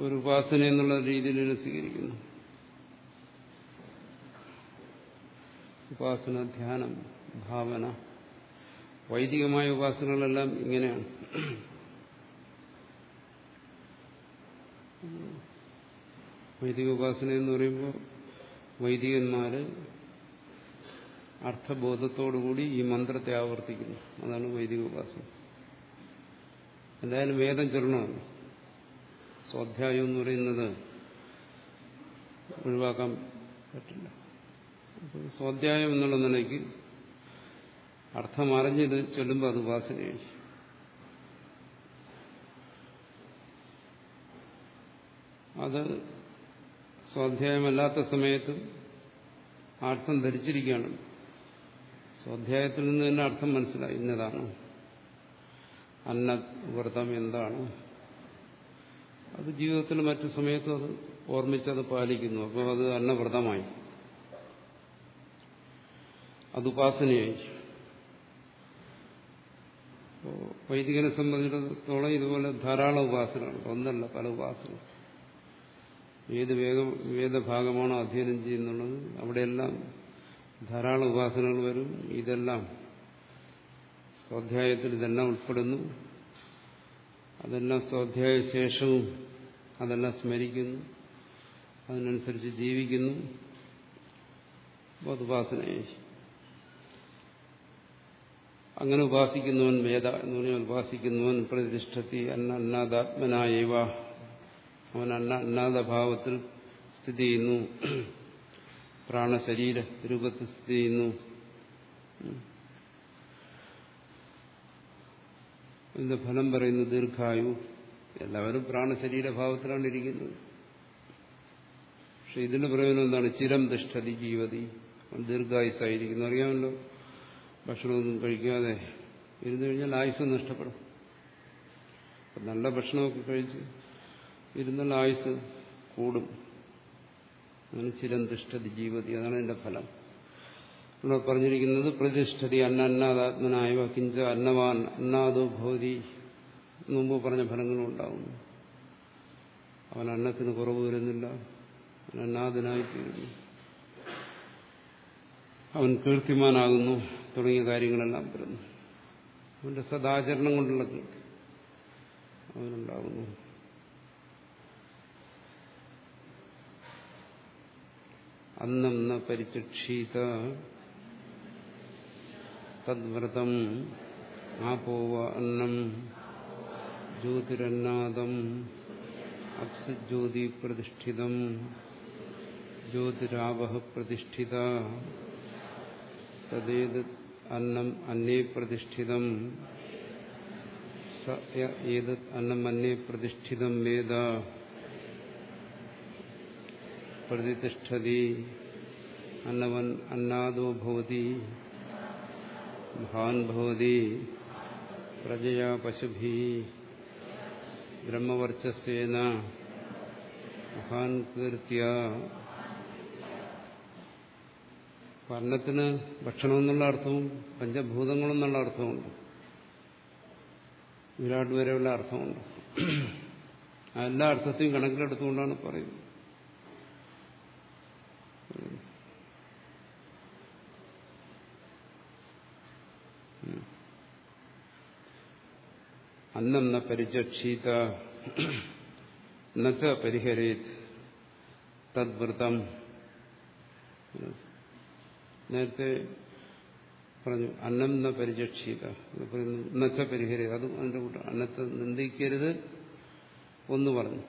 ഒരു ഉപാസന എന്നുള്ള രീതിയിൽ ഇതിനെ സ്വീകരിക്കുന്നു. ഉപാസന ധ്യാനം ഭാവന വൈദികമായ ഉപാസനകളെല്ലാം ഇങ്ങനെയാണ്. വൈദിക ഉപാസന എന്ന് പറയുമ്പോൾ വൈദികന്മാര് അർത്ഥബോധത്തോടുകൂടി ഈ മന്ത്രത്തെ ആവർത്തിക്കുന്നു. അതാണ് വൈദിക ഉപാസന. എന്തായാലും വേദം ചൊല്ലണമല്ല. സ്വാധ്യായം എന്ന് പറയുന്നത് ഒഴിവാക്കാൻ പറ്റില്ല. സ്വാധ്യായം എന്നുള്ള നിലയ്ക്ക് അർത്ഥം അറിഞ്ഞത് ചൊല്ലുമ്പോൾ അത് ഉപാസനയായി. അത് സ്വാധ്യായമല്ലാത്ത സമയത്തും അർത്ഥം ധരിച്ചിരിക്കുകയാണ്. സ്വാധ്യായത്തിൽ നിന്ന് തന്നെ അർത്ഥം മനസ്സിലായി. ഇന്നതാണ്. അന്ന വ്രതം എന്താണ്? അത് ജീവിതത്തിൽ മറ്റു സമയത്തും അത് ഓർമ്മിച്ചത് പാലിക്കുന്നു. അപ്പോൾ അത് അന്നവ്രതമായി. അത് ഉപാസനയായി. വൈദികനെ സംബന്ധിച്ചിടത്തോളം ഇതുപോലെ ധാരാളം ഉപാസനകൾ. ഒന്നല്ല പല ഉപാസന ഏത് വേഗം വേദഭാഗമാണോ അധ്യയനം ചെയ്യുന്നുള്ളത് അവിടെയെല്ലാം ധാരാളം ഉപാസനകൾ വരും. ഇതെല്ലാം സ്വാധ്യായത്തിൽ ഇതെല്ലാം ഉൾപ്പെടുന്നു. അതെല്ലാം സ്വാധ്യായ ശേഷവും അതെല്ലാം സ്മരിക്കുന്നു. അതിനനുസരിച്ച് ജീവിക്കുന്നു. അത് അങ്ങനെ ഉപാസിക്കുന്നവൻ വേദ എന്ന് പറഞ്ഞാൽ ഉപാസിക്കുന്നവൻ പ്രതിഷ്ഠത്തി അന്ന അന്നാദാത്മനായവ. അവൻ അന്ന അന്നാദഭാവത്തിൽ സ്ഥിതി ചെയ്യുന്നു. പ്രാണശരീര രൂപത്തിൽ സ്ഥിതി ചെയ്യുന്നു. ഇതിന്റെ ഫലം പറയുന്നു ദീർഘായു. എല്ലാവരും പ്രാണശരീരഭാവത്തിലാണ് ഇരിക്കുന്നത് പക്ഷെ ഇതിന്റെ പ്രയോജനം എന്താണ്? ചിരം തിഷ്ഠതി ജീവതി. ദീർഘായുസായിരിക്കുന്നു അറിയാമല്ലോ? ഭക്ഷണമൊന്നും കഴിക്കാതെ ഇരുന്നു കഴിഞ്ഞാൽ ആയുസ് നഷ്ടപ്പെടും. നല്ല ഭക്ഷണമൊക്കെ കഴിച്ച് ഇരുന്നാൽ ആയുസ് കൂടും. അങ്ങനെ ചിരം തിഷ്ഠതി ജീവതി. അതാണ് അതിന്റെ ഫലം. ഇവിടെ പറഞ്ഞിരിക്കുന്നത് പ്രതിഷ്ഠതി അന്ന അന്നാദാത്മനായ കിഞ്ച അന്നവാൻ അന്നാദോ ഭോതി മുമ്പ് പറഞ്ഞ ഫലങ്ങളും ഉണ്ടാകുന്നു അവൻ അന്നത്തിന് കുറവ് വരുന്നില്ല അവൻ അവൻ കീർത്തിമാനാകുന്നു. തുടങ്ങിയ കാര്യങ്ങളെല്ലാം വരുന്നു. അവന്റെ സദാചരണം കൊണ്ടുള്ള കീർത്തി അവനുണ്ടാകുന്നു. അന്നം പരിചക്ഷീത തദ്വ്രതം ആപോവ അന്നം ജ്യോതിരന്നാദം അപ്സജ്യോതി പ്രതിഷ്ഠിതം ജ്യോതിരാവഹ പ്രതിഷ്ഠിത തദ്ദേത് അന്നം അന്നേ പ്രതിഷ്ഠിതം ഏത് അന്നം അന്നേ പ്രതിഷ്ഠിതം വേദ പ്രതിഷ്ഠതി അന്നവൻ അന്നാദോ മഹാൻ പ്രജയാ പശുഭി ബ്രഹ്മവർച്ചസേന മഹാൻ കീർത്തിയ വർണത്തിന് ഭക്ഷണം എന്നുള്ള അർത്ഥവും പഞ്ചഭൂതങ്ങളെന്നുള്ള അർത്ഥമുണ്ട് വിരാട് വരെയുള്ള അർത്ഥമുണ്ട്. എല്ലാ അർത്ഥത്തെയും കണക്കിലെടുത്തുകൊണ്ടാണ് പറയുന്നത്. അന്നം പരിചക്ഷീത. നച്ച പരിഹരേത്. തദ്വൃതം. നേരത്തെ പറഞ്ഞു അന്നം ന പരിചക്ഷീത. പറയുന്നു നച്ച പരിഹരേത്. അതും അതിന്റെ കൂട്ടം അന്നത്തെ നിന്ദിക്കരുത് ഒന്ന് പറഞ്ഞു.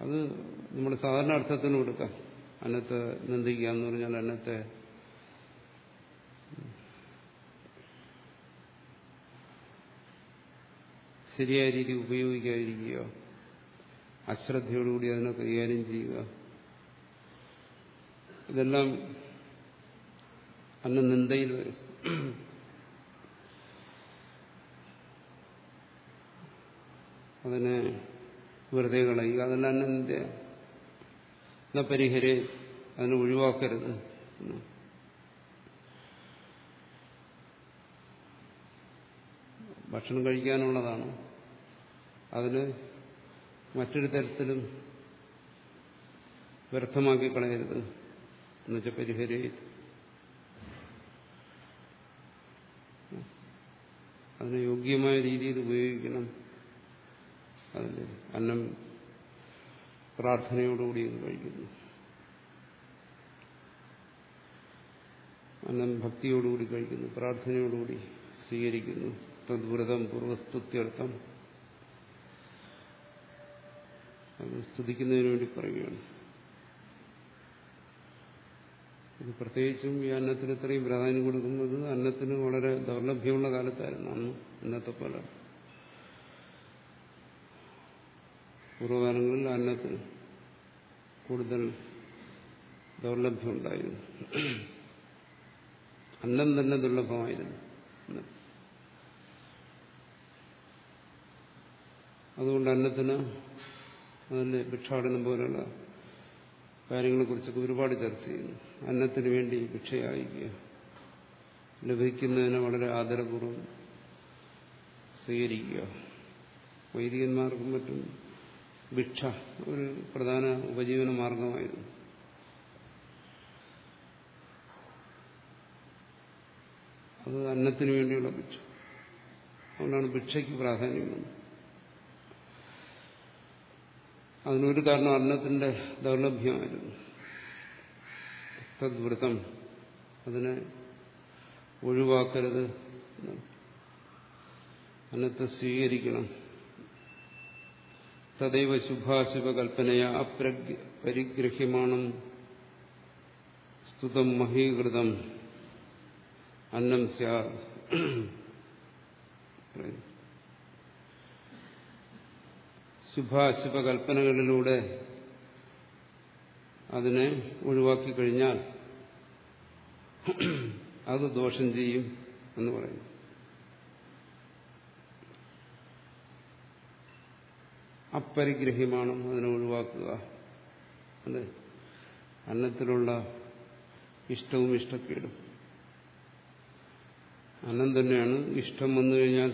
അത് നമ്മൾ സാധാരണ അർത്ഥത്തിന് കൊടുക്കാം അന്നത്തെ നിന്ദിക്കുക എന്ന് പറഞ്ഞാൽ അന്നത്തെ ശരിയായ രീതി ഉപയോഗിക്കാതിരിക്കുക. അശ്രദ്ധയോടുകൂടി അതിനെ കൈകാര്യം ചെയ്യുക. ഇതെല്ലാം അന്ന് നിന്ദയിൽ വരും. അതിനെ വെറുതെ കളയുക. അതെല്ലാം അന്ന നിന്ദ എന്നാ പരിഹരെ അതിനെ ഒഴിവാക്കരുത്. ഭക്ഷണം കഴിക്കാനുള്ളതാണ്. അതിന് മറ്റൊരു തരത്തിലും വ്യർത്ഥമാക്കി കളയരുത് എന്നുവെച്ചാൽ പരിഹരി അതിന് യോഗ്യമായ രീതിയിൽ ഉപയോഗിക്കണം. അതിൽ അന്നം പ്രാർത്ഥനയോടുകൂടി ഇത് കഴിക്കുന്നു. അന്നം ഭക്തിയോടുകൂടി കഴിക്കുന്നു പ്രാർത്ഥനയോടുകൂടി സ്വീകരിക്കുന്നു. തദ്വ്രതം പൂർവസ്തുത്യർത്ഥം. അത് സ്തുതിക്കുന്നതിന് വേണ്ടി പറയുകയാണ്. ഇത് പ്രത്യേകിച്ചും ഈ അന്നത്തിന് ഇത്രയും പ്രാധാന്യം കൊടുക്കുന്നത് അന്നത്തിന് വളരെ ദൗർലഭ്യമുള്ള കാലത്തായിരുന്നു അന്ന് ഇന്നത്തെ പോലെ. പൂർവകാലങ്ങളിൽ അന്നത്തിന് കൂടുതൽ ദൗർലഭ്യമുണ്ടായിരുന്നു. അന്നം തന്നെ ദുർലഭമായിരുന്നു അതുകൊണ്ട് അന്നത്തിന് അതിന്റെ ഭിക്ഷാടനം പോലുള്ള കാര്യങ്ങളെക്കുറിച്ചൊക്കെ ഒരുപാട് ചർച്ച ചെയ്യുന്നു. അന്നത്തിന് വേണ്ടി ഭിക്ഷയായിക്കുക ലഭിക്കുന്നതിനെ വളരെ ആദരപൂർവം സ്വീകരിക്കുക. വൈദികന്മാർക്കും മറ്റും ഭിക്ഷ ഒരു പ്രധാന ഉപജീവന മാർഗമായിരുന്നു. അത് അന്നത്തിന് വേണ്ടിയുള്ള ഭിക്ഷ. അതുകൊണ്ടാണ് ഭിക്ഷയ്ക്ക് പ്രാധാന്യം വന്നത്. അതിനൊരു കാരണം അന്നത്തിന്റെ ദൗർലഭ്യമായിരുന്നു. തദ്വൃത്തം അതിനെ ഒഴിവാക്കരുത്. അന്നത്തെ സ്വീകരിക്കണം. തദൈവ ശുഭാശുഭകൽപ്പനയ അപ്രഗ് പരിഗ്രഹ്യമാണം. സ്തുതം മഹീകൃതം. അന്നം സ്യാ ശുഭാശുഭ കൽപ്പനകളിലൂടെ അതിനെ ഒഴിവാക്കി കഴിഞ്ഞാൽ അത് ദോഷം ചെയ്യും എന്ന് പറയുന്നു. അപരിഗ്രഹ്യമാണ് അതിനെ ഒഴിവാക്കുക. അല്ലെ? അന്നത്തിലുള്ള ഇഷ്ടവും ഇഷ്ടക്കേടും. അന്നം തന്നെയാണ് ഇഷ്ടം വന്നു കഴിഞ്ഞാൽ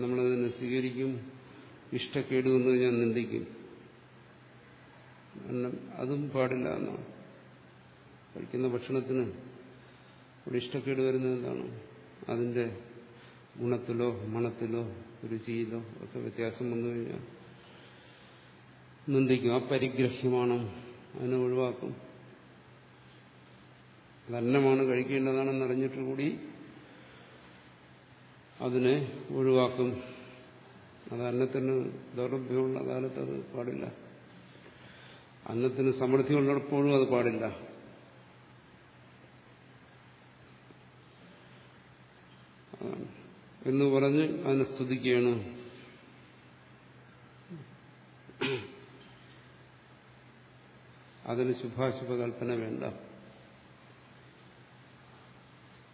നമ്മളതിനെ സ്വീകരിക്കും. ഇഷ്ടക്കേട് എന്ന് ഞാൻ നിന്ദിക്കും. അതും പാടില്ല എന്നാണ്. കഴിക്കുന്ന ഭക്ഷണത്തിന് ഒരു ഇഷ്ടക്കേട് വരുന്നത് എന്താണ്? അതിന്റെ ഗുണത്തിലോ മണത്തിലോ രുചിയിലോ ഒക്കെ വ്യത്യാസം വന്നു കഴിഞ്ഞാൽ നിന്ദിക്കും. ആ പരിഗ്രഹ്യമാണ് അതിനെ ഒഴിവാക്കും. അതന്നമാണ് അന്നമാണ് കഴിക്കേണ്ടതാണെന്ന് അറിഞ്ഞിട്ട് കൂടി അതിനെ ഒഴിവാക്കും. അത് അന്നത്തിന് ദൗർലഭ്യമുള്ള കാലത്ത് അത് പാടില്ല. അന്നത്തിന് സമൃദ്ധി ഉള്ളപ്പോഴും അത് പാടില്ല. എന്ന് പറഞ്ഞ് അതിനെ സ്തുതിക്കുകയാണ്. അതിന് ശുഭാശുഭ കൽപ്പന വേണ്ട.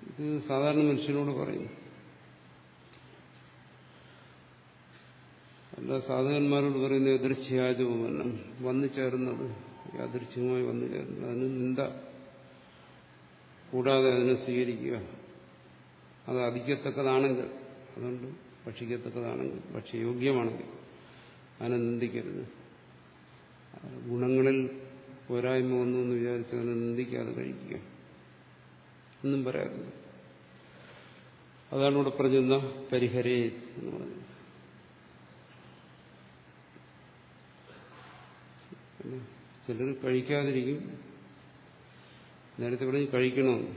ഇത് സാധാരണ മനുഷ്യനോട് പറയും. അല്ല സാധകന്മാരോട് പറയുന്ന എതിർച്ഛയാജവുമെല്ലാം വന്നു ചേർന്നത് യാദൃശ്യമായി വന്നു ചേർന്നത്. അതിന് നിന്ദ കൂടാതെ അതിനെ സ്വീകരിക്കുക. അത് അധികത്തക്കതാണെങ്കിൽ അതുകൊണ്ട് ഭക്ഷിക്കത്തക്കതാണെങ്കിൽ ഭക്ഷ്യയോഗ്യമാണെങ്കിൽ അതിനെ നിന്ദിക്കരുത്. ഗുണങ്ങളിൽ പോരായ്മ വന്നു എന്ന് വിചാരിച്ച് അതിനെ നിന്ദിക്കാതെ കഴിക്കുക. എന്നും പറയാറുണ്ട് അതാണ് ഇവിടെ പറഞ്ഞിരുന്ന പരിഹരേ എന്ന് പറഞ്ഞത്. പിന്നെ ചിലർ കഴിക്കാതിരിക്കും. നേരത്തെ പറഞ്ഞ് കഴിക്കണമെന്ന്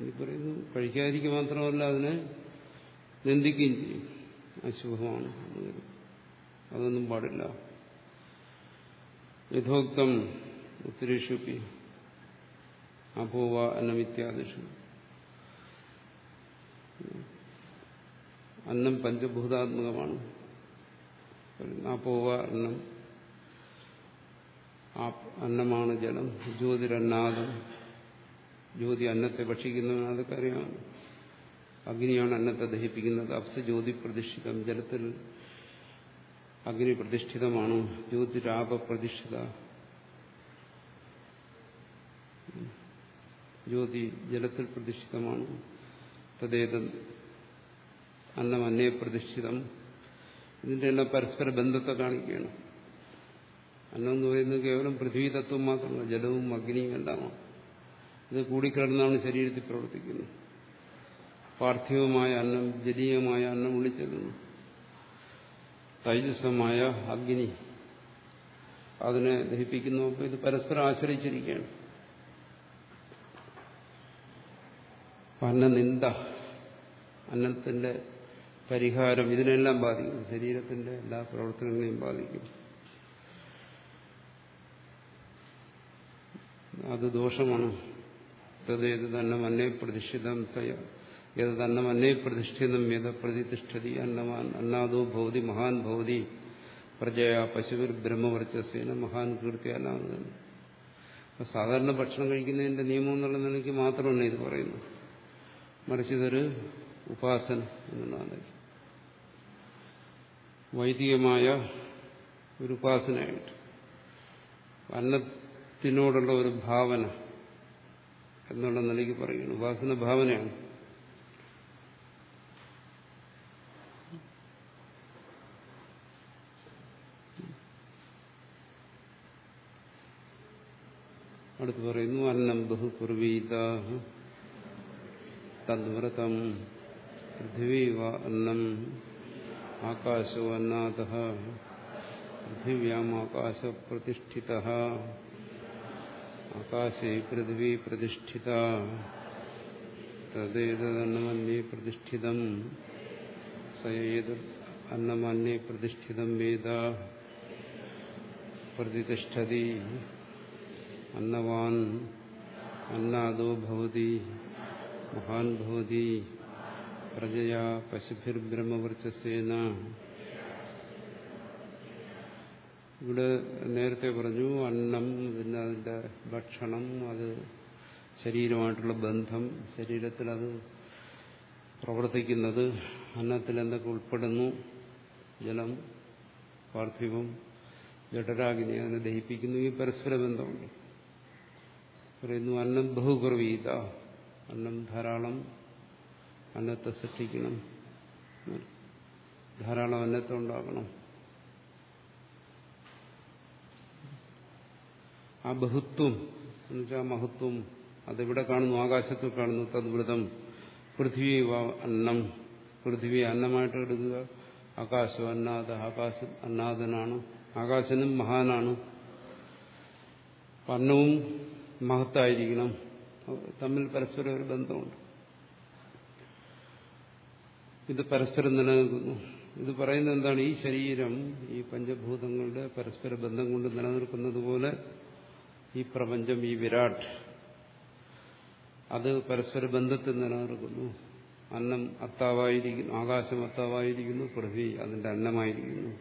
ഇനി പറയുന്നു കഴിക്കാതിരിക്കുക മാത്രമല്ല അതിനെ നിന്ദിക്കുകയും ചെയ്യും. അശുഭമാണ്. അതൊന്നും പാടില്ല. യഥോക്തം ഉത്തരേഷുപ്പി അപോവ അന്നമിത്യാദിഷു. അന്നം പഞ്ചഭൂതാത്മകമാണ്. അപ്പോവ അന്നം അന്നമാണ് ജലം. ജ്യോതിരന്നാദം ജ്യോതി അന്നത്തെ ഭക്ഷിക്കുന്നവൻ അതൊക്കെ അറിയാം. അഗ്നിയാണ് അന്നത്തെ ദഹിപ്പിക്കുന്നത്. അപ്സ് ജ്യോതി പ്രതിഷ്ഠിതം. ജലത്തിൽ അഗ്നി പ്രതിഷ്ഠിതമാണ്. ജ്യോതിരാപ ജ്യോതി ജലത്തിൽ പ്രതിഷ്ഠിതമാണ്. തദ്ദേത അന്നം അന്നേ പ്രതിഷ്ഠിതം. ഇതിന്റെ എല്ലാം പരസ്പര ബന്ധത്തെ കാണിക്കുകയാണ്. അന്നം എന്ന് പറയുന്നത് കേവലം പൃഥ്വി തത്വം മാത്രമല്ല ജലവും അഗ്നിയും എല്ലാമാണ്. ഇത് കൂടിക്കിടന്നാണ് ശരീരത്തിൽ പ്രവർത്തിക്കുന്നത്. പാർത്ഥിവമായ അന്നം ജലീയമായ അന്നം വിളിച്ചെല്ലുന്നു തൈജസമായ അഗ്നി അതിനെ ദഹിപ്പിക്കുന്നു അപ്പോൾ ഇത് പരസ്പരം ആശ്രയിച്ചിരിക്കുകയാണ്. അന്നനിന്ദ അന്നത്തിന്റെ പരിഹാരം ഇതിനെല്ലാം ബാധിക്കും ശരീരത്തിന്റെ എല്ലാ പ്രവർത്തനങ്ങളെയും ബാധിക്കും അത് ദോഷമാണ്. തന്നെ മന്നെ പ്രതിഷ്ഠിതം സയ ഏത് തന്നെ മന്നെ പ്രതിഷ്ഠിതം യഥ പ്രതിഷ്ഠതി അന്നമാൻ അന്നാദോ ഭവതി മഹാൻ ഭൗതി പ്രജയ പശുവിൽ ബ്രഹ്മവർച്ചസേന മഹാൻ കീർത്തിയല്ലാതെ തന്നെ അപ്പം സാധാരണ ഭക്ഷണം കഴിക്കുന്നതിന്റെ നിയമം എന്നുള്ള നിലയ്ക്ക് മാത്രമല്ല ഇത് പറയുന്നത്. മറിച്ച് ഇതൊരു ഉപാസന എന്നുള്ളതാണ്. വൈദികമായ ഒരു ഉപാസനയായിട്ട്. അന്നത്തിനോടുള്ള ഒരു ഭാവന എന്നുള്ള നിലയ്ക്ക് പറയുന്നു ഉപാസന ഭാവനയാണ്. അടുത്ത് പറയുന്നു അന്നം ബഹുകുർവീത തദ്വ്രതം പൃഥിവീ അന്നം ആകാശോ അന്നാഥ പൃഥിവ്യാമാകാശ പ്രതിഷ്ഠിത ആകാശേ പൃഥിവീ പ്രതിഷ്ഠിത. തദ്ദേതന്നമന്യേ പ്രതിഷ്ഠിതം. സയേത് അന്നമന്യേ പ്രതിഷ്ഠിതം വേദ. പ്രതിഷ്ഠതി. അന്നവാൻ. അന്നാദോ ഭവതി. മഹാൻ ഭവതി. പ്രജയാ പശുഭിർബ്രഹ്മവർച്ചസേന ഇവിടെ നേരത്തെ പറഞ്ഞു അന്നം പിന്നെ അതിന്റെ ഭക്ഷണം അത് ശരീരമായിട്ടുള്ള ബന്ധം ശരീരത്തിൽ അത് പ്രവർത്തിക്കുന്നത് അന്നത്തിൽ എന്തൊക്കെ ഉൾപ്പെടുന്നു ജലം പാർത്ഥിവം ജഠരാഗ്നി അതിനെ ദഹിപ്പിക്കുന്നു ഈ പരസ്പര ബന്ധമുണ്ട്. പറയുന്നു അന്നം ബഹുപ്രവീത അന്നം ധാരാളം അന്നത്തെ സൃഷ്ടിക്കണം ധാരാളം അന്നത്തെ ഉണ്ടാക്കണം ആ ബഹുത്വം എന്നുവെച്ചാൽ മഹത്വം. അതെവിടെ കാണുന്നു? ആകാശത്തിൽ കാണുന്നു. തദ്വൃതം. പൃഥ്വി അന്നം. പൃഥ്വി അന്നമായിട്ട് എടുക്കുക. ആകാശം അന്നാഥ ആകാശം അന്നാഥനാണ് ആകാശനും മഹാനാണ്. അന്നവും മഹത്തായിരിക്കണം. തമ്മിൽ പരസ്പരം ഒരു ബന്ധമുണ്ട്. ഇത് പരസ്പരം നിലനിൽക്കുന്നു. ഇത് പറയുന്നത് എന്താണ്? ഈ ശരീരം ഈ പഞ്ചഭൂതങ്ങളുടെ പരസ്പര ബന്ധം കൊണ്ട് നിലനിൽക്കുന്നത് പോലെ ഈ പ്രപഞ്ചം ഈ വിരാട് അത് പരസ്പര ബന്ധത്തിൽ നിലനിൽക്കുന്നു അന്നം അത്താവായിരിക്കുന്നു ആകാശം അത്താവായിരിക്കുന്നു പൃഥ്വി അതിന്റെ അന്നമായിരിക്കുന്നു.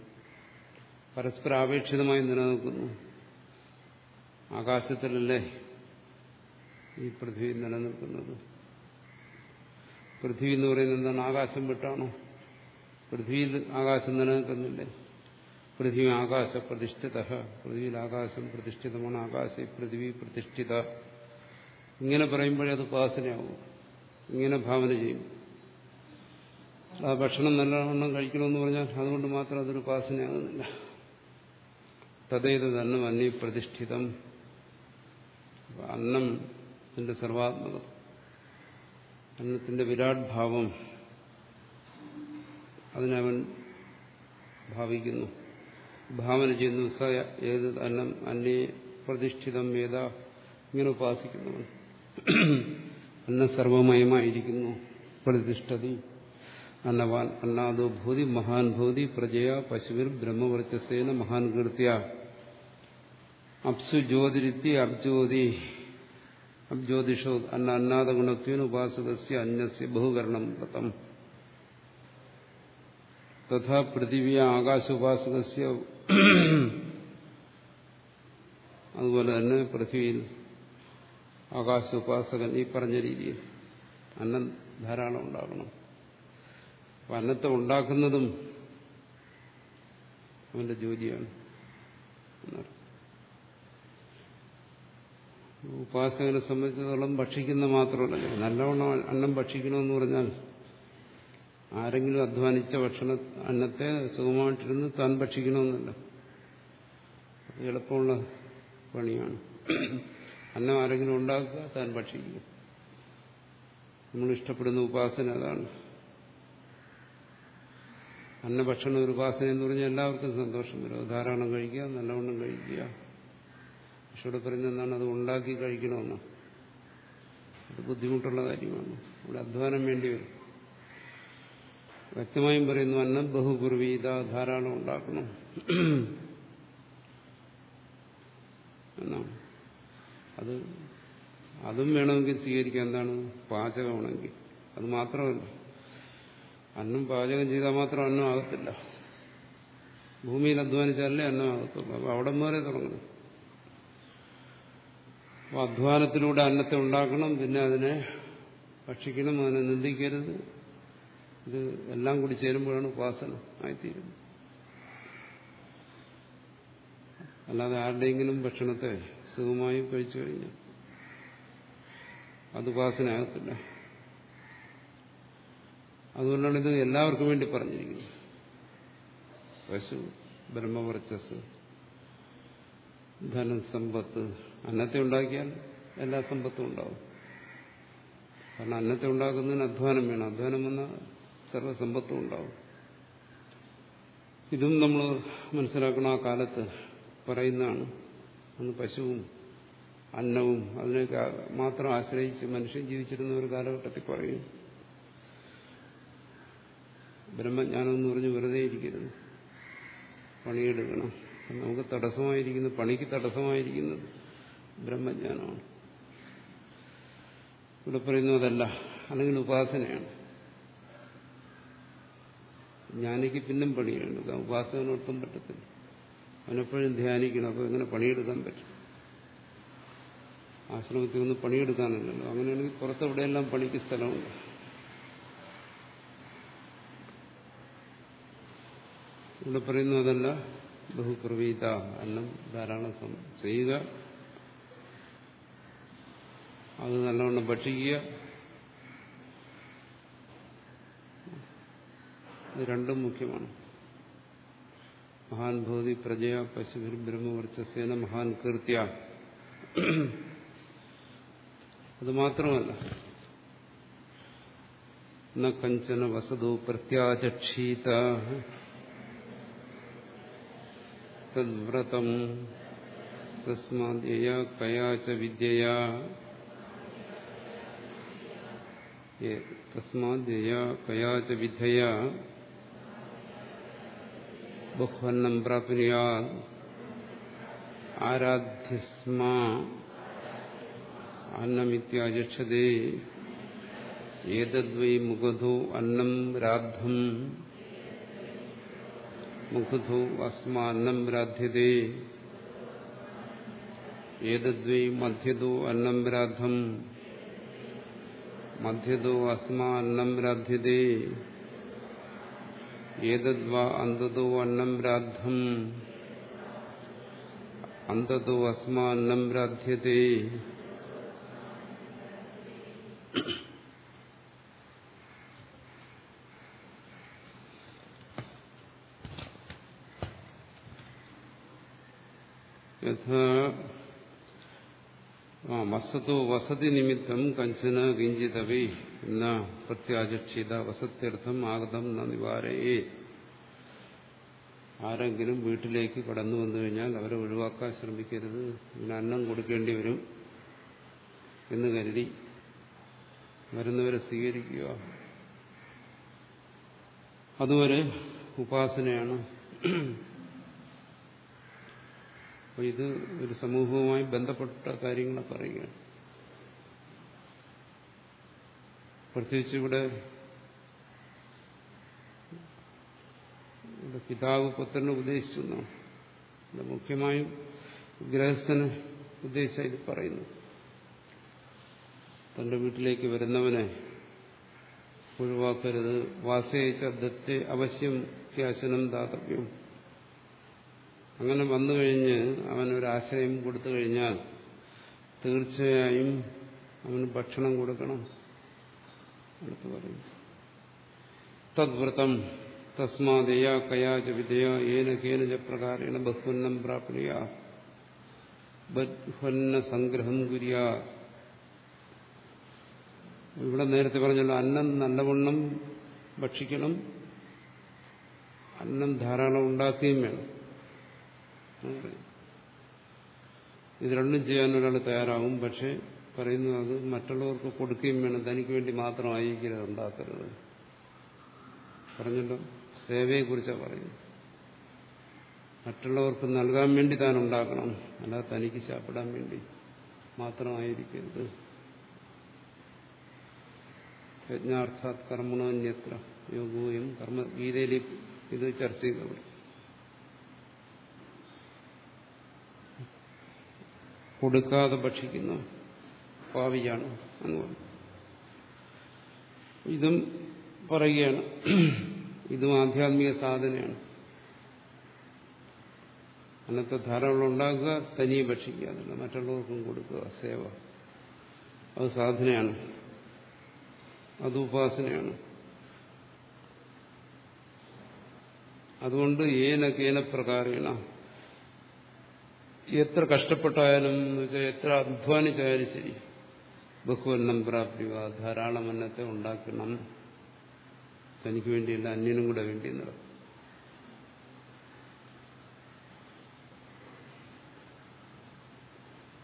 പരസ്പര ആപേക്ഷിതമായി നിലനിൽക്കുന്നു. ആകാശത്തിലല്ലേ ഈ പൃഥ്വി നിലനിൽക്കുന്നത്? പൃഥ്വി എന്ന് പറയുന്നത് എന്താണ്? ആകാശം വിട്ടാണോ? പൃഥ്വിയിൽ ആകാശം നിലനിൽക്കുന്നില്ലേ? പൃഥ്വി ആകാശ പ്രതിഷ്ഠിത പൃഥ്വിയിൽ ആകാശം പ്രതിഷ്ഠിതമാണ് ആകാശ പൃഥ്വി പ്രതിഷ്ഠിത ഇങ്ങനെ പറയുമ്പോഴേ അത് ഉപാസനയാവും. ഇങ്ങനെ ഭാവന ചെയ്യും. ആ ഭക്ഷണം നല്ലവണ്ണം കഴിക്കണമെന്ന് പറഞ്ഞാൽ അതുകൊണ്ട് മാത്രം അതൊരു ഉപാസനയാകുന്നില്ല. തതേത് തന്നെ അന്യ പ്രതിഷ്ഠിതം. അന്നം അതിന്റെ സർവാത്മകത. അന്നത്തിന്റെ വിരാട് ഭാവം അതിനവൻ ഭാവിക്കുന്നു. ഭാവന ചെയ്യുന്നു സ ഏത് അന്നം അന്നേ പ്രതിഷ്ഠിതം ഏത? ഇങ്ങനെ ഉപാസിക്കുന്നവൻ. അന്ന സർവമയമായിരിക്കുന്നു പ്രതിഷ്ഠതി. അന്നവാൻ അന്നാദോ ഭൂതി മഹാൻ ഭൂതി പ്രജയ പശുവിൽ ബ്രഹ്മവർച്ചസേന മഹാൻ കീർത്തിയ. അപ്സു ജ്യോതിരിത്തി അബ്ജ്യോതി. അബ്ജ്യോതിഷോ അന്ന അന്നാദ ഗുണത്വേന ഉപാസകസ്യ അന്യസ്യ ബഹുകരണം വ്രതം. തഥാ പൃഥിവ്യ ആകാശോപാസകസ്യ അതുപോലെ തന്നെ പൃഥ്വിയിൽ ആകാശോപാസകൻ ഈ പറഞ്ഞ രീതിയിൽ അന്നം ധാരാളം ഉണ്ടാകണം. അപ്പം അന്നത്തെ ഉണ്ടാക്കുന്നതും അവന്റെ ജോലിയാണ് ഉപാസകനെ സംബന്ധിച്ചിടത്തോളം ഭക്ഷിക്കുന്ന മാത്രമല്ല നല്ലവണ്ണം അന്നം ഭക്ഷിക്കണമെന്ന് പറഞ്ഞാൽ ആരെങ്കിലും അധ്വാനിച്ച ഭക്ഷണ അന്നത്തെ സുഖമായിട്ടിരുന്ന് താൻ ഭക്ഷിക്കണമെന്നല്ല. എളുപ്പമുള്ള പണിയാണ്. അന്നം ആരെങ്കിലും ഉണ്ടാക്കുക താൻ ഭക്ഷിക്കുക നമ്മൾ ഇഷ്ടപ്പെടുന്ന ഉപാസന അതാണ്. അന്നഭക്ഷണ ഒരു ഉപാസന എന്ന് പറഞ്ഞാൽ എല്ലാവർക്കും സന്തോഷം വരും. ധാരാളം കഴിക്കുക നല്ലവണ്ണം കഴിക്കുക. ഇവിടെ പറയുന്നത് എന്താണ്? അത് ഉണ്ടാക്കി കഴിക്കണമെന്ന്. അത് ബുദ്ധിമുട്ടുള്ള കാര്യമാണ്. ഇവിടെ അധ്വാനം വേണ്ടി വരും. വ്യക്തമായും പറയുന്നു അന്നം ബഹുപൂർവീത ധാരാളം ഉണ്ടാക്കണം. എന്നാണ്. അത് അതും വേണമെങ്കിൽ സ്വീകരിക്കാം. എന്താണ്? പാചകമാണെങ്കിൽ. അത് മാത്രമല്ല. അന്നം പാചകം ചെയ്താൽ മാത്രം അന്നം ആകത്തില്ല. ഭൂമിയിൽ അധ്വാനിച്ചാലേ അന്നം ആകത്തുള്ളൂ. അപ്പൊ അവിടെ മുതലേ തുടങ്ങണം. അപ്പൊ അധ്വാനത്തിലൂടെ അന്നത്തെ ഉണ്ടാക്കണം. പിന്നെ അതിനെ ഭക്ഷിക്കണം അതിനെ നിന്ദിക്കരുത്. ഇത് എല്ലാം കൂടി ചേരുമ്പോഴാണ് ഉപാസന ആയിത്തീരുന്നത്. അല്ലാതെ ആരുടെയെങ്കിലും ഭക്ഷണത്തെ സുഖമായി കഴിച്ചു കഴിഞ്ഞാൽ അത് ഉപാസനയാകത്തില്ല അതുകൊണ്ടാണ് ഇത് എല്ലാവർക്കും വേണ്ടി പറഞ്ഞിരിക്കുന്നത്. പശു ബ്രഹ്മവർച്ചസ് ധനം സമ്പത്ത് അന്നത്തെ ഉണ്ടാക്കിയാൽ എല്ലാ സമ്പത്തും ഉണ്ടാവും. കാരണം അന്നത്തെ ഉണ്ടാക്കുന്നതിന് അധ്വാനം വേണം. അധ്വാനം വന്നാൽ സർവസമ്പത്തും ഉണ്ടാവും. ഇതും നമ്മൾ മനസ്സിലാക്കണം ആ കാലത്ത് പറയുന്നതാണ്. അന്ന് പശുവും അന്നവും അതിനൊക്കെ മാത്രം ആശ്രയിച്ച് മനുഷ്യൻ ജീവിച്ചിരുന്ന ഒരു കാലഘട്ടത്തിൽ പറയും. ബ്രഹ്മജ്ഞാനം എന്ന് പറഞ്ഞ് വെറുതെ ഇരിക്കരുത്. പണിയെടുക്കണം. നമുക്ക് തടസ്സമായിരിക്കുന്ന പണിക്ക് തടസ്സമായിരിക്കുന്നത് ബ്രഹ്മജ്ഞാനമാണ്. ഇവിടെ പറയുന്നതല്ല അല്ലെങ്കിൽ ഉപാസനയാണ്. ജ്ഞാനിക്ക് പിന്നും പണിയെടുക്കാം ഉപാസകനൊട്ടും പറ്റത്തില്ല. അവനെപ്പോഴും ധ്യാനിക്കണം. അപ്പോൾ എങ്ങനെ പണിയെടുക്കാൻ പറ്റും? ആശ്രമത്തിൽ ഒന്നും പണിയെടുക്കാനല്ലല്ലോ. അങ്ങനെയാണെങ്കിൽ പുറത്തെവിടെയെല്ലാം പണിക്ക് സ്ഥലമുണ്ട്? ഇവിടെ പറയുന്നു അതല്ല. ബഹുപ്രവീത എല്ലാം ധാരാളം ചെയ്യുക അത് നല്ലവണ്ണം ഭക്ഷിക്കുക. ഇത് രണ്ടും മുഖ്യമാണ്. മഹാൻ ഭൂതി പ്രജയ പശുവിൽ ബ്രഹ്മവർച്ചസേന മഹാൻ കീർത്തിയ അത് മാത്രമല്ല ന കഞ്ചന വസതോ പ്രത്യാചക്ഷീത. തദ്വ്രതം തസ്മാദ്യയ കയാച വിദ്യയാ. തസ്മാദ്യയ കയാച വിധയാ. ബഹ്വന്നം പ്രാപ്നുയാ ആരാധ്യസ്മ അന്നമിത്യാചക്ഷതേ. ഏതദ്വൈ മുഖധോ അന്നം രാദ്ധം. മുഖധോ അസ്മാന്നം രാധ്യതേ. ഏതദ്വൈ മധ്യതോ അന്നം രാദ്ധം. മധ്യതോ അസ്മാന്നം രാധ്യതേ. ഏതദ്വാ അന്തതോ അന്നം രാദ്ധം അന്തതോ അസ്മാന്നം രാധ്യതേ യഥാ വസതോ വസതി നിമിത്തം കഞ്ചന കിഞ്ചിതവി എന്ന പ്രത്യാചക്ഷിത വസത്യർത്ഥം ആഗതം ന നിവാരയേ. ആരെങ്കിലും വീട്ടിലേക്ക് കടന്നു വന്നു കഴിഞ്ഞാൽ അവരെ ഒഴിവാക്കാൻ ശ്രമിക്കരുത്. പിന്നെ അന്നം കൊടുക്കേണ്ടി വരും എന്ന് കരുതി വരുന്നവരെ സ്വീകരിക്കുക. അതുവരെ ഉപാസനയാണ് അപ്പോൾ ഇത് ഒരു സമൂഹവുമായി ബന്ധപ്പെട്ട കാര്യങ്ങളെ പറയുകയാണ്. പ്രത്യേകിച്ച് ഇവിടെ പിതാവ് പുത്രനെ ഉപദേശിച്ചു എന്നാണ് ഇവിടെ മുഖ്യമായും ഗ്രഹസ്ഥന് ഉദ്ദേശിച്ച ഇത് പറയുന്നു തന്റെ വീട്ടിലേക്ക് വരുന്നവനെ ഒഴിവാക്കരുത്. വാസയിച്ച ദത്തെ അവശ്യം ക്യാശനം ദാതവ്യം. അങ്ങനെ വന്നു കഴിഞ്ഞ് അവനൊരാശ്രയം കൊടുത്തു കഴിഞ്ഞാൽ തീർച്ചയായും അവന് ഭക്ഷണം കൊടുക്കണം. അടുത്ത് പറയും. തദ്വ്രതം തസ്മാതയ കയാച വിധയ ഏന കേനച പ്രകാരേണ ബഹ്വന്നം പ്രാപ്യ ബഹ്വന്ന സംഗ്രഹം കുര്യ. ഇവിടെ നേരത്തെ പറഞ്ഞല്ലോ അന്നം നല്ലവണ്ണം ഭക്ഷിക്കണം. അന്നം ധാരാളം ഉണ്ടാക്കുകയും വേണം. ഇത് രണ്ടും ചെയ്യാൻ ഒരാൾ തയ്യാറാവും പക്ഷെ പറയുന്നത് അത് മറ്റുള്ളവർക്ക് കൊടുക്കുകയും വേണം. തനിക്ക് വേണ്ടി മാത്രം ആയിരിക്കരുത് ഉണ്ടാക്കരുത്. പറഞ്ഞല്ലോ? സേവയെക്കുറിച്ചാണ് പറയുന്നത്. മറ്റുള്ളവർക്ക് നൽകാൻ വേണ്ടി താൻ ഉണ്ടാക്കണം. അല്ലാതെ തനിക്ക് ശാപ്പിടാൻ വേണ്ടി മാത്രമായിരിക്കരുത് യജ്ഞാർത്ഥാത് കർമ്മണോന്യത്ര. യോഗവും കർമ്മ ഗീതയിൽ ഇത് ചർച്ച ചെയ്തവർ. കൊടുക്കാതെ ഭക്ഷിക്കുന്ന പാവിയാണ് എന്ന് പറഞ്ഞു. ഇതും പറയുകയാണ്. ഇതും ആധ്യാത്മിക സാധനയാണ്. അന്നത്തെ ധാരാളം ഉണ്ടാക്കുക തനിയെ ഭക്ഷിക്കുക അതല്ല മറ്റുള്ളവർക്കും കൊടുക്കുക സേവ. അത് സാധനയാണ്. അത് ഉപാസനയാണ്. അതുകൊണ്ട് ഏന കേന എത്ര കഷ്ടപ്പെട്ടായാലും എന്ന് വെച്ചാൽ എത്ര അധ്വാനിച്ചായാലും ശരി. ബഹുവന്നം പ്രാപ്തിവ. ധാരാളം അന്നത്തെ ഉണ്ടാക്കണം. തനിക്ക് വേണ്ടിയല്ല അന്യനും കൂടെ വേണ്ടി നടക്കും.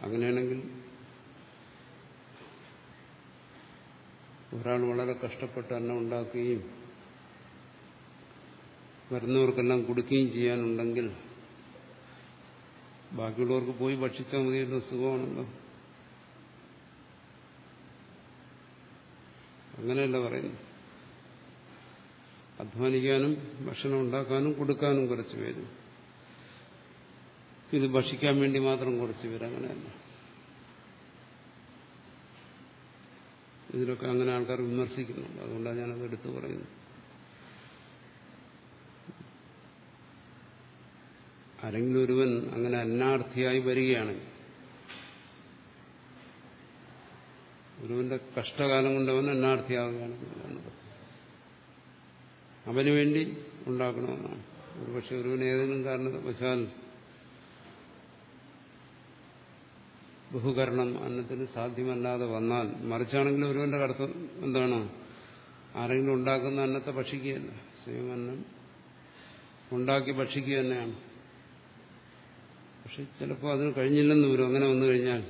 അങ്ങനെയാണെങ്കിൽ ഒരാൾ വളരെ കഷ്ടപ്പെട്ട് അന്നം ഉണ്ടാക്കുകയും വരുന്നവർക്കെല്ലാം കൊടുക്കുകയും ചെയ്യാനുണ്ടെങ്കിൽ ബാക്കിയുള്ളവർക്ക് പോയി ഭക്ഷിച്ചാൽ മതിയല്ലോ സുഖമാണല്ലോ. അങ്ങനെയല്ല പറയുന്നു അധ്വാനിക്കാനും ഭക്ഷണം ഉണ്ടാക്കാനും കൊടുക്കാനും കുറച്ച് പേര്. ഇത് ഭക്ഷിക്കാൻ വേണ്ടി മാത്രം കുറച്ച് പേര് അങ്ങനെയല്ല. ഇതിലൊക്കെ അങ്ങനെ ആൾക്കാർ വിമർശിക്കുന്നുണ്ട്. അതുകൊണ്ടാണ് ഞാനത് എടുത്തു പറയുന്നത്. ആരെങ്കിലും ഒരുവൻ അങ്ങനെ അന്നാർത്ഥിയായി വരികയാണെങ്കിൽ ഒരുവന്റെ കഷ്ടകാലം കൊണ്ട് അവൻ അന്നാർത്ഥിയാകുകയാണ് അവന് വേണ്ടി ഉണ്ടാക്കണമെന്നാണ്. ഒരുപക്ഷെ ഒരുവൻ ഏതെങ്കിലും കാരണവശാൽ ബഹുകരണം അന്നത്തിന് സാധ്യമല്ലാതെ വന്നാൽ മറിച്ചാണെങ്കിൽ ഒരുവന്റെ കടത്തം എന്താണ്? ആരെങ്കിലും ഉണ്ടാക്കുന്ന അന്നത്തെ ഭക്ഷിക്കുകയല്ല. സ്വയം അന്നം ഉണ്ടാക്കി ഭക്ഷിക്കുക തന്നെയാണ്. പക്ഷെ ചിലപ്പോൾ അതിന് കഴിഞ്ഞില്ലെന്ന് വരും. അങ്ങനെ വന്നു കഴിഞ്ഞാൽ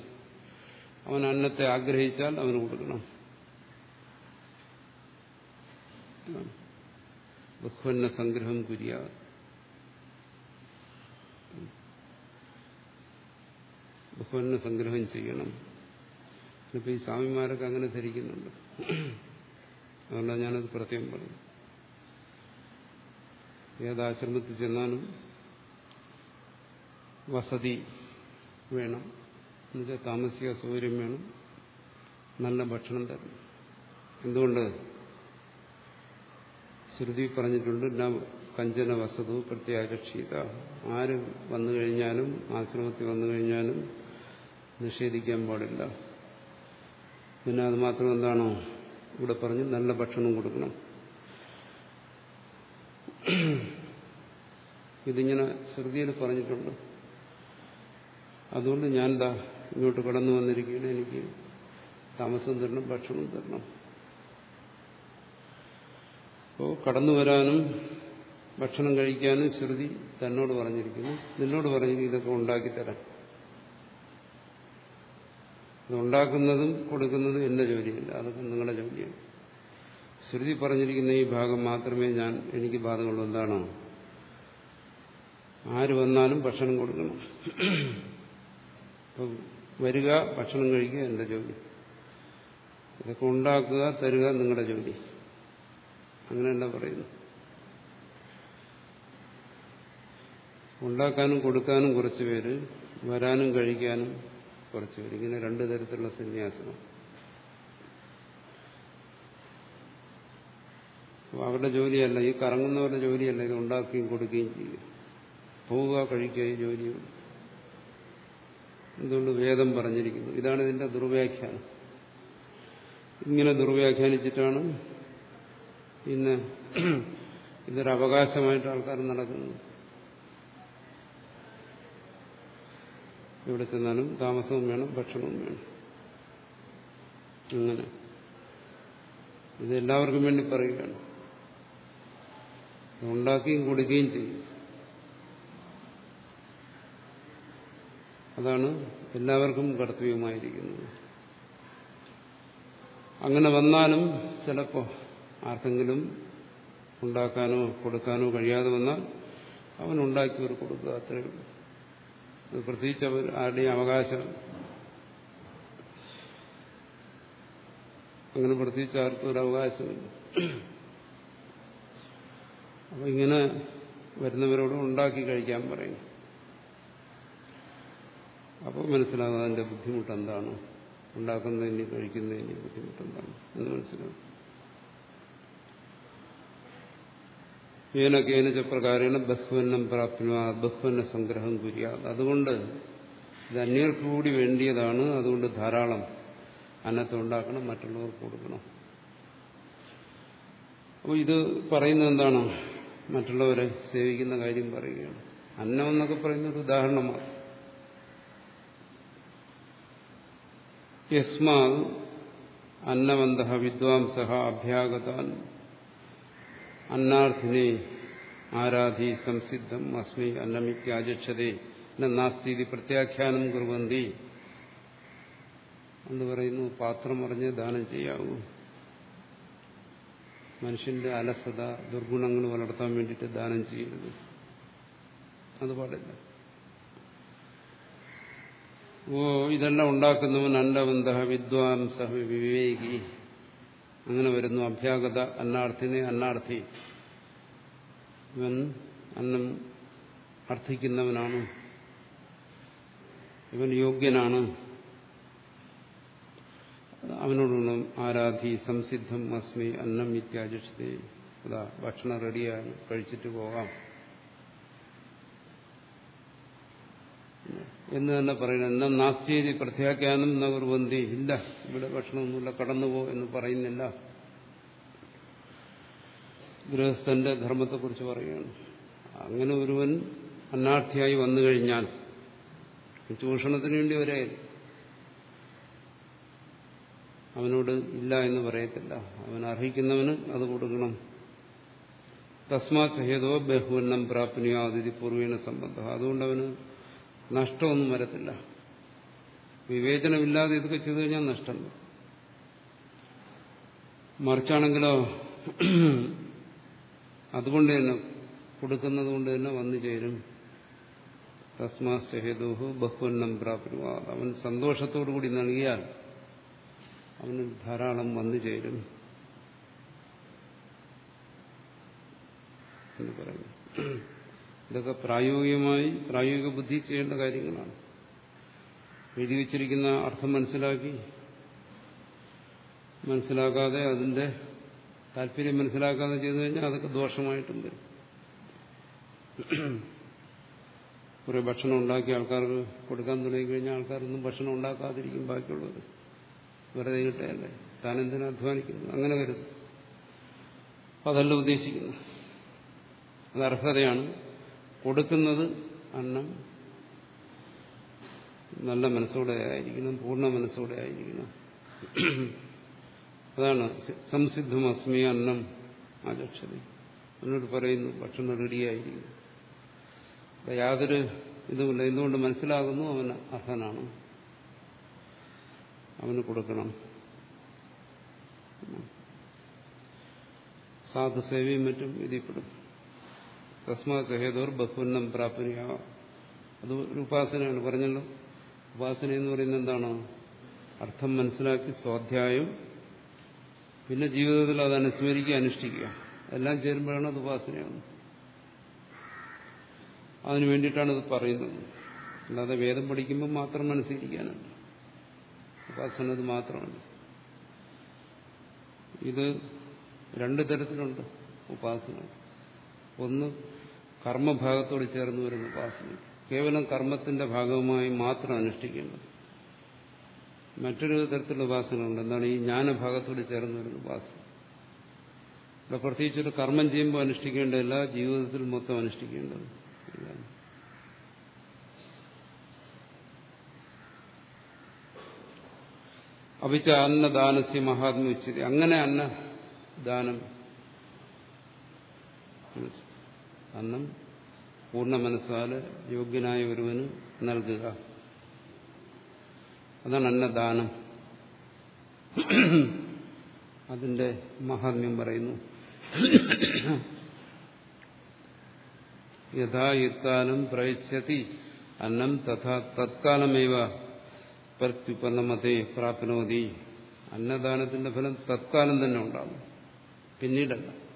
അവൻ അന്നത്തെ ആഗ്രഹിച്ചാൽ അവന് കൊടുക്കണം. ബഹുവന്ന സംഗ്രഹം കുര്യ. ബഹുവന്ന സംഗ്രഹം ചെയ്യണം. ഇപ്പൊ ഈ സ്വാമിമാരൊക്കെ അങ്ങനെ ധരിക്കുന്നുണ്ട്. അതുകൊണ്ടാണ് ഞാനത് പ്രത്യേകം പറഞ്ഞു ഏതാശ്രമത്തിൽ ചെന്നാലും വസതി വേണം. എന്നുവെച്ചാൽ താമസിക സൗകര്യം വേണം. നല്ല ഭക്ഷണം തരണം. എന്തുകൊണ്ട്? ശ്രുതി പറഞ്ഞിട്ടുണ്ട് കഞ്ചന വസതു പ്രത്യാകക്ഷിത ആര് വന്നു കഴിഞ്ഞാലും ആശ്രമത്തിൽ വന്നു കഴിഞ്ഞാലും നിഷേധിക്കാൻ പാടില്ല. പിന്നെ അത് മാത്രം എന്താണോ? ഇവിടെ പറഞ്ഞ് നല്ല ഭക്ഷണം കൊടുക്കണം. ഇതിങ്ങനെ ശ്രുതിയിൽ പറഞ്ഞിട്ടുണ്ട്. അതുകൊണ്ട് ഞാൻ എന്താ ഇങ്ങോട്ട് കടന്നു വന്നിരിക്കുകയാണ്. എനിക്ക് താമസം തരണം ഭക്ഷണം തരണം. അപ്പോൾ കടന്നു വരാനും ഭക്ഷണം കഴിക്കാനും ശ്രുതി തന്നോട് പറഞ്ഞിരിക്കുന്നു. നിന്നോട് പറഞ്ഞു ഇതൊക്കെ ഉണ്ടാക്കിത്തരാൻ ഇതുണ്ടാക്കുന്നതും കൊടുക്കുന്നതും എന്റെ ജോലിയല്ല അതൊക്കെ നിങ്ങളുടെ ജോലിയാണ്. ശ്രുതി പറഞ്ഞിരിക്കുന്ന ഈ ഭാഗം മാത്രമേ ഞാൻ എനിക്ക് ബാധകമുള്ളൂ. എന്താണോ? ആര് വന്നാലും ഭക്ഷണം കൊടുക്കണം. വരിക ഭക്ഷണം കഴിക്കുക എന്റെ ജോലി. ഇതൊക്കെ ഉണ്ടാക്കുക തരിക നിങ്ങളുടെ ജോലി. അങ്ങനെയല്ല പറയുന്നു. ഉണ്ടാക്കാനും കൊടുക്കാനും കുറച്ച് പേര് വരാനും കഴിക്കാനും കുറച്ച് പേര്. ഇങ്ങനെ രണ്ടു തരത്തിലുള്ള സന്യാസം അവരുടെ ജോലിയല്ല ഈ കറങ്ങുന്നവരുടെ ജോലിയല്ല ഇത് ഉണ്ടാക്കുകയും കൊടുക്കുകയും ചെയ്യുക. പോവുക കഴിക്കുക ഈ ജോലിയുള്ളൂ. എന്തുകൊണ്ട് വേദം പറഞ്ഞിരിക്കുന്നു. ഇതാണ് ഇതിന്റെ ദുർവ്യാഖ്യാനം. ഇങ്ങനെ ദുർവ്യാഖ്യാനിച്ചിട്ടാണ് ഇന്ന് ഇതൊരു അവകാശമായിട്ട് ആൾക്കാർ നടക്കുന്നത്. ഇവിടെ ചെന്നാലും താമസവും വേണം ഭക്ഷണവും വേണം. അങ്ങനെ. ഇത് എല്ലാവർക്കും വേണ്ടി പറയുകയാണ്. ഉണ്ടാക്കുകയും കൊടുക്കുകയും ചെയ്യും. അതാണ് എല്ലാവർക്കും കർത്തവ്യമായിരിക്കുന്നത്. അങ്ങനെ വന്നാലും ചിലപ്പോൾ ആർക്കെങ്കിലും ഉണ്ടാക്കാനോ കൊടുക്കാനോ കഴിയാതെ വന്നാൽ അവൻ ഉണ്ടാക്കിയവർ കൊടുക്കുക അത്രയേ ഉള്ളൂ. പ്രത്യേകിച്ച് അവർ ആരുടെയും അവകാശം. അങ്ങനെ പ്രത്യേകിച്ച് ആർക്കും ഒരു അവകാശമില്ല. അപ്പം ഇങ്ങനെ വരുന്നവരോട് ഉണ്ടാക്കി കഴിക്കാൻ പറയും. അപ്പോൾ മനസ്സിലാകും അതിന്റെ ബുദ്ധിമുട്ട് എന്താണ് ഉണ്ടാക്കുന്നതിന് കഴിക്കുന്നതിന് ബുദ്ധിമുട്ട് എന്താണ് എന്ന് മനസ്സിലാകും. ഏനക്കേനച്ച പ്രകാരേണ ബഹ്വന്നം പ്രാപ്നുവ ബഹ്വന്ന സംഗ്രഹം കുര്യാത് അതുകൊണ്ട് ഇത് അന്യർക്ക് കൂടി വേണ്ടിയതാണ്. അതുകൊണ്ട് ധാരാളം അന്നത്തെ ഉണ്ടാക്കണം മറ്റുള്ളവർക്ക് കൊടുക്കണം. അപ്പോൾ ഇത് പറയുന്നത് എന്താണ്? മറ്റുള്ളവരെ സേവിക്കുന്ന കാര്യം പറയുകയാണ്. അന്നം എന്നൊക്കെ പറയുന്ന ഒരു ഉദാഹരണം മാത്രം യസ്മാത് അന്നവന്ത വിദ്വാംസ അഭ്യാഗതാൻ അന്നാർത്ഥിനെ ആരാധി സംസിദ്ധം അസ്മി അന്നമിത്യാചക്ഷതേ നാസ്തി പ്രത്യാഖ്യാനം കുറുവന്തി എന്ന് പറയുന്നു പാത്രം അറിഞ്ഞ് ദാനം ചെയ്യാവൂ। മനുഷ്യന്റെ അലസത ദുർഗുണങ്ങൾ വളർത്താൻ വേണ്ടിയിട്ട് ദാനം ചെയ്യരുത്। അത് പാടില്ല। ഓ ഇതെല്ലാം ഉണ്ടാക്കുന്നവൻ അന്നവന്ത വിദ്വാംസ വിവേകി. അങ്ങനെ വരുന്നു അഭ്യാഗത അന്നാർത്ഥിനെ അന്നാർത്ഥി. ഇവൻ അന്നം അർത്ഥിക്കുന്നവനാണ്. ഇവൻ യോഗ്യനാണ്. അവനോടുള്ള ആരാധി സംസിദ്ധം അസ്മി അന്നം ഇത്യാചിഷ്ടേ അതാ ഭക്ഷണം റെഡിയാണ് കഴിച്ചിട്ട് പോകാം. എന്ന് തന്നെ പറയുന്നത്. എന്നാൽ നാസ്തിയേരി പ്രത്യാഖ്യാനം നഗർവന്തി ഇല്ല ഇവിടെ ഭക്ഷണമൊന്നുമില്ല കടന്നുപോ എന്ന് പറയുന്നില്ല. ഗൃഹസ്ഥന്റെ ധർമ്മത്തെക്കുറിച്ച് പറയുകയാണ്. അങ്ങനെ ഒരുവൻ അന്നാർത്ഥിയായി വന്നു കഴിഞ്ഞാൽ ചൂഷണത്തിന് വേണ്ടി വരെ അവനോട് ഇല്ല എന്ന് പറയത്തില്ല. അവൻ അർഹിക്കുന്നവന് അത് കൊടുക്കണം. തസ്മാ സഹേതോ ബഹുവന്നം പ്രാപ്നിയാതിഥി പൂർവീന സംബന്ധം. അതുകൊണ്ട് അവന് നഷ്ടമൊന്നും വരത്തില്ല. വിവേചനമില്ലാതെ ഇതൊക്കെ ചെയ്തു കഴിഞ്ഞാൽ നഷ്ടം. മറിച്ചാണെങ്കിലോ അതുകൊണ്ട് തന്നെ കൊടുക്കുന്നത് കൊണ്ട് തന്നെ വന്നു ചേരും. തസ്മാഹേതുഹു ബഹുവന്നം പ്രാപ്തിവാദ അവൻ സന്തോഷത്തോടു കൂടി നൽകിയാൽ അവന് ധാരാളം വന്നു ചേരും എന്ന് പറയുന്നു. ഇതൊക്കെ പ്രായോഗികമായി പ്രായോഗിക ബുദ്ധി ചെയ്യേണ്ട കാര്യങ്ങളാണ്. എഴുതി വച്ചിരിക്കുന്ന അർത്ഥം മനസ്സിലാക്കി. മനസ്സിലാക്കാതെ അതിന്റെ താല്പര്യം മനസ്സിലാക്കാതെ ചെയ്തു കഴിഞ്ഞാൽ അതൊക്കെ ദോഷമായിട്ടും വരും. കുറേ ഭക്ഷണം ഉണ്ടാക്കി ആൾക്കാർക്ക് കൊടുക്കാൻ തുടങ്ങി കഴിഞ്ഞാൽ ആൾക്കാരൊന്നും ഭക്ഷണം ഉണ്ടാക്കാതിരിക്കും ബാക്കിയുള്ളവർ വെറുതെ കിട്ടേ താൻ എന്തിനാ അധ്വാനിക്കുന്നു അങ്ങനെ കരുതും അതല്ല ഉദ്ദേശിക്കുന്നു അത് അർഹതയാണ്. കൊടുക്കുന്നത് അന്നം. നല്ല മനസ്സോടെ ആയിരിക്കണം പൂർണ മനസ്സോടെ ആയിരിക്കണം. അതാണ് സംസിദ്ധം അസ്മി അന്നം ആചക്ഷത. എന്നോട് പറയുന്നു ഭക്ഷണം റെഡിയായിരിക്കും യാതൊരു ഇതുമില്ല. എന്തുകൊണ്ട് മനസ്സിലാകുന്നു? അവന് അർഹനാണ്. അവന് കൊടുക്കണം. സാധുസേവയും മറ്റും ഇതിൽപ്പെടും തസ്മാ സഹേതോർ ബഹുന്നം പ്രാപ്തിയ അത് ഒരു ഉപാസനയാണ് പറഞ്ഞല്ലോ. ഉപാസന എന്ന് പറയുന്നത് എന്താണ്? അർത്ഥം മനസ്സിലാക്കി സ്വാധ്യായം പിന്നെ ജീവിതത്തിൽ അത് അനുസ്മരിക്കുക അനുഷ്ഠിക്കുക. എല്ലാം ചേരുമ്പോഴാണ് അത് ഉപാസനയാകുന്നത് അതിനു വേണ്ടിയിട്ടാണ് ഇത് പറയുന്നത്. അല്ലാതെ വേദം പഠിക്കുമ്പോൾ മാത്രം മനസ്സിരിക്കാനല്ല ഉപാസന അത് മാത്രമാണ്. ഇത് രണ്ട് തരത്തിലുണ്ട് ഉപാസന. ഒന്ന് കർമ്മഭാഗത്തോട് ചേർന്ന് വരുന്ന ഉപാസന. കേവലം കർമ്മത്തിന്റെ ഭാഗമായി മാത്രം അനുഷ്ഠിക്കേണ്ടത്. മറ്റൊരു തരത്തിലുള്ള ഉപാസനകളുണ്ട്. എന്താണ് ഈ ജ്ഞാനഭാഗത്തോട് ചേർന്ന് വരുന്ന ഉപാസന. ഇവിടെ പ്രത്യേകിച്ചൊരു കർമ്മം ചെയ്യുമ്പോൾ അനുഷ്ഠിക്കേണ്ടതല്ല ജീവിതത്തിൽ മൊത്തം അനുഷ്ഠിക്കേണ്ടത് അഭിച്ച അന്നദാനസ്യ മഹാത്മ്യ ഉച്ചതി. അങ്ങനെ അന്നദാനം. അന്നം പൂർണ മനസ്സാൽ യോഗ്യനായ ഒരുവന് നൽകുക. അതാണ് അന്നദാനം. അതിന്റെ മഹാത്മ്യം പറയുന്നു. യഥാ യുക്കാലം പ്രയച്ഛതി അന്നം തഥാ തത്കാലമേവ പ്രത്യുപന്നമതേ പ്രാപ്നോതി. അന്നദാനത്തിന്റെ ഫലം തത്കാലം തന്നെ ഉണ്ടാകും. പിന്നീടല്ല.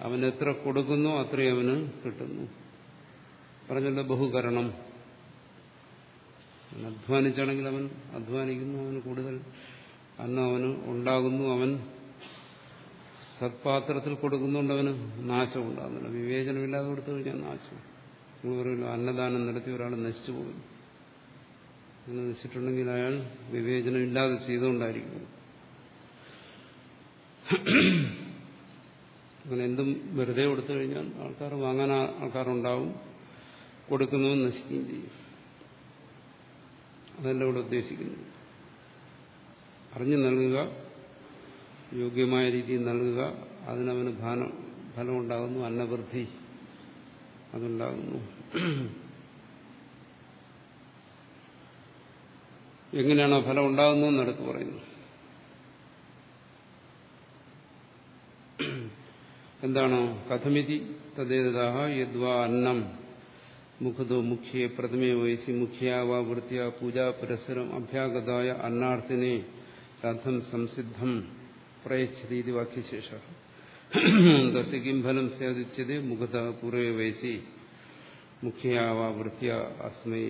അവൻ എത്ര കൊടുക്കുന്നു അത്രയും അവന് കിട്ടുന്നു. പറഞ്ഞല്ലോ ബഹുകരണം. അധ്വാനിച്ചാണെങ്കിൽ അവൻ അധ്വാനിക്കുന്നു അവന് കൂടുതൽ അന്ന് അവന് ഉണ്ടാകുന്നു അവൻ സത്പാത്രത്തിൽ കൊടുക്കുന്നുണ്ട് അവന് നാശം ഉണ്ടാകുന്നില്ല. വിവേചനമില്ലാതെ കൊടുത്തു കഴിഞ്ഞാൽ നാശം. നിങ്ങൾ പറയുമല്ലോ അന്നദാനം നടത്തി ഒരാൾ നശിച്ചു പോകുന്നു. അങ്ങനെ നശിച്ചിട്ടുണ്ടെങ്കിൽ അയാൾ വിവേചനമില്ലാതെ ചെയ്തുകൊണ്ടായിരിക്കും. അങ്ങനെ എന്തും വെറുതെ കൊടുത്തു കഴിഞ്ഞാൽ ആൾക്കാർ വാങ്ങാൻ ആൾക്കാരുണ്ടാവും കൊടുക്കുന്നവൻ നശിക്കുകയും ചെയ്യും. അതല്ല ഇവിടെ ഉദ്ദേശിക്കുന്നത്. അറിഞ്ഞു നൽകുക യോഗ്യമായ രീതിയിൽ നൽകുക അതിനവന് ഫലം ഫലമുണ്ടാകുന്നു അന്നവൃദ്ധി അതുണ്ടാകുന്നു. എങ്ങനെയാണോ ഫലം ഉണ്ടാകുന്നതെന്ന് അടുത്ത് പറയുന്നു. എന്താണോ? കഥമിതി തദ്ദേതാഹ യദ്വാ അന്നം. മുഖതോ മുഖ്യേ പ്രഥമേ വയസ്സി മുഖ്യാവാ വൃത്തിയ പൂജാ പുരസ്സരം അഭ്യാഗതായ അന്നാർത്ഥിനെ രഥം സംസിദ്ധം പ്രയച്ഛതി വാക്യശേഷ. തസ്യ കിം ഫലം സ്യാദിച്ചത് മുഖത പൂർവേ വയസ്സി മുഖ്യാവാ വൃത്തിയ അസ്മൈ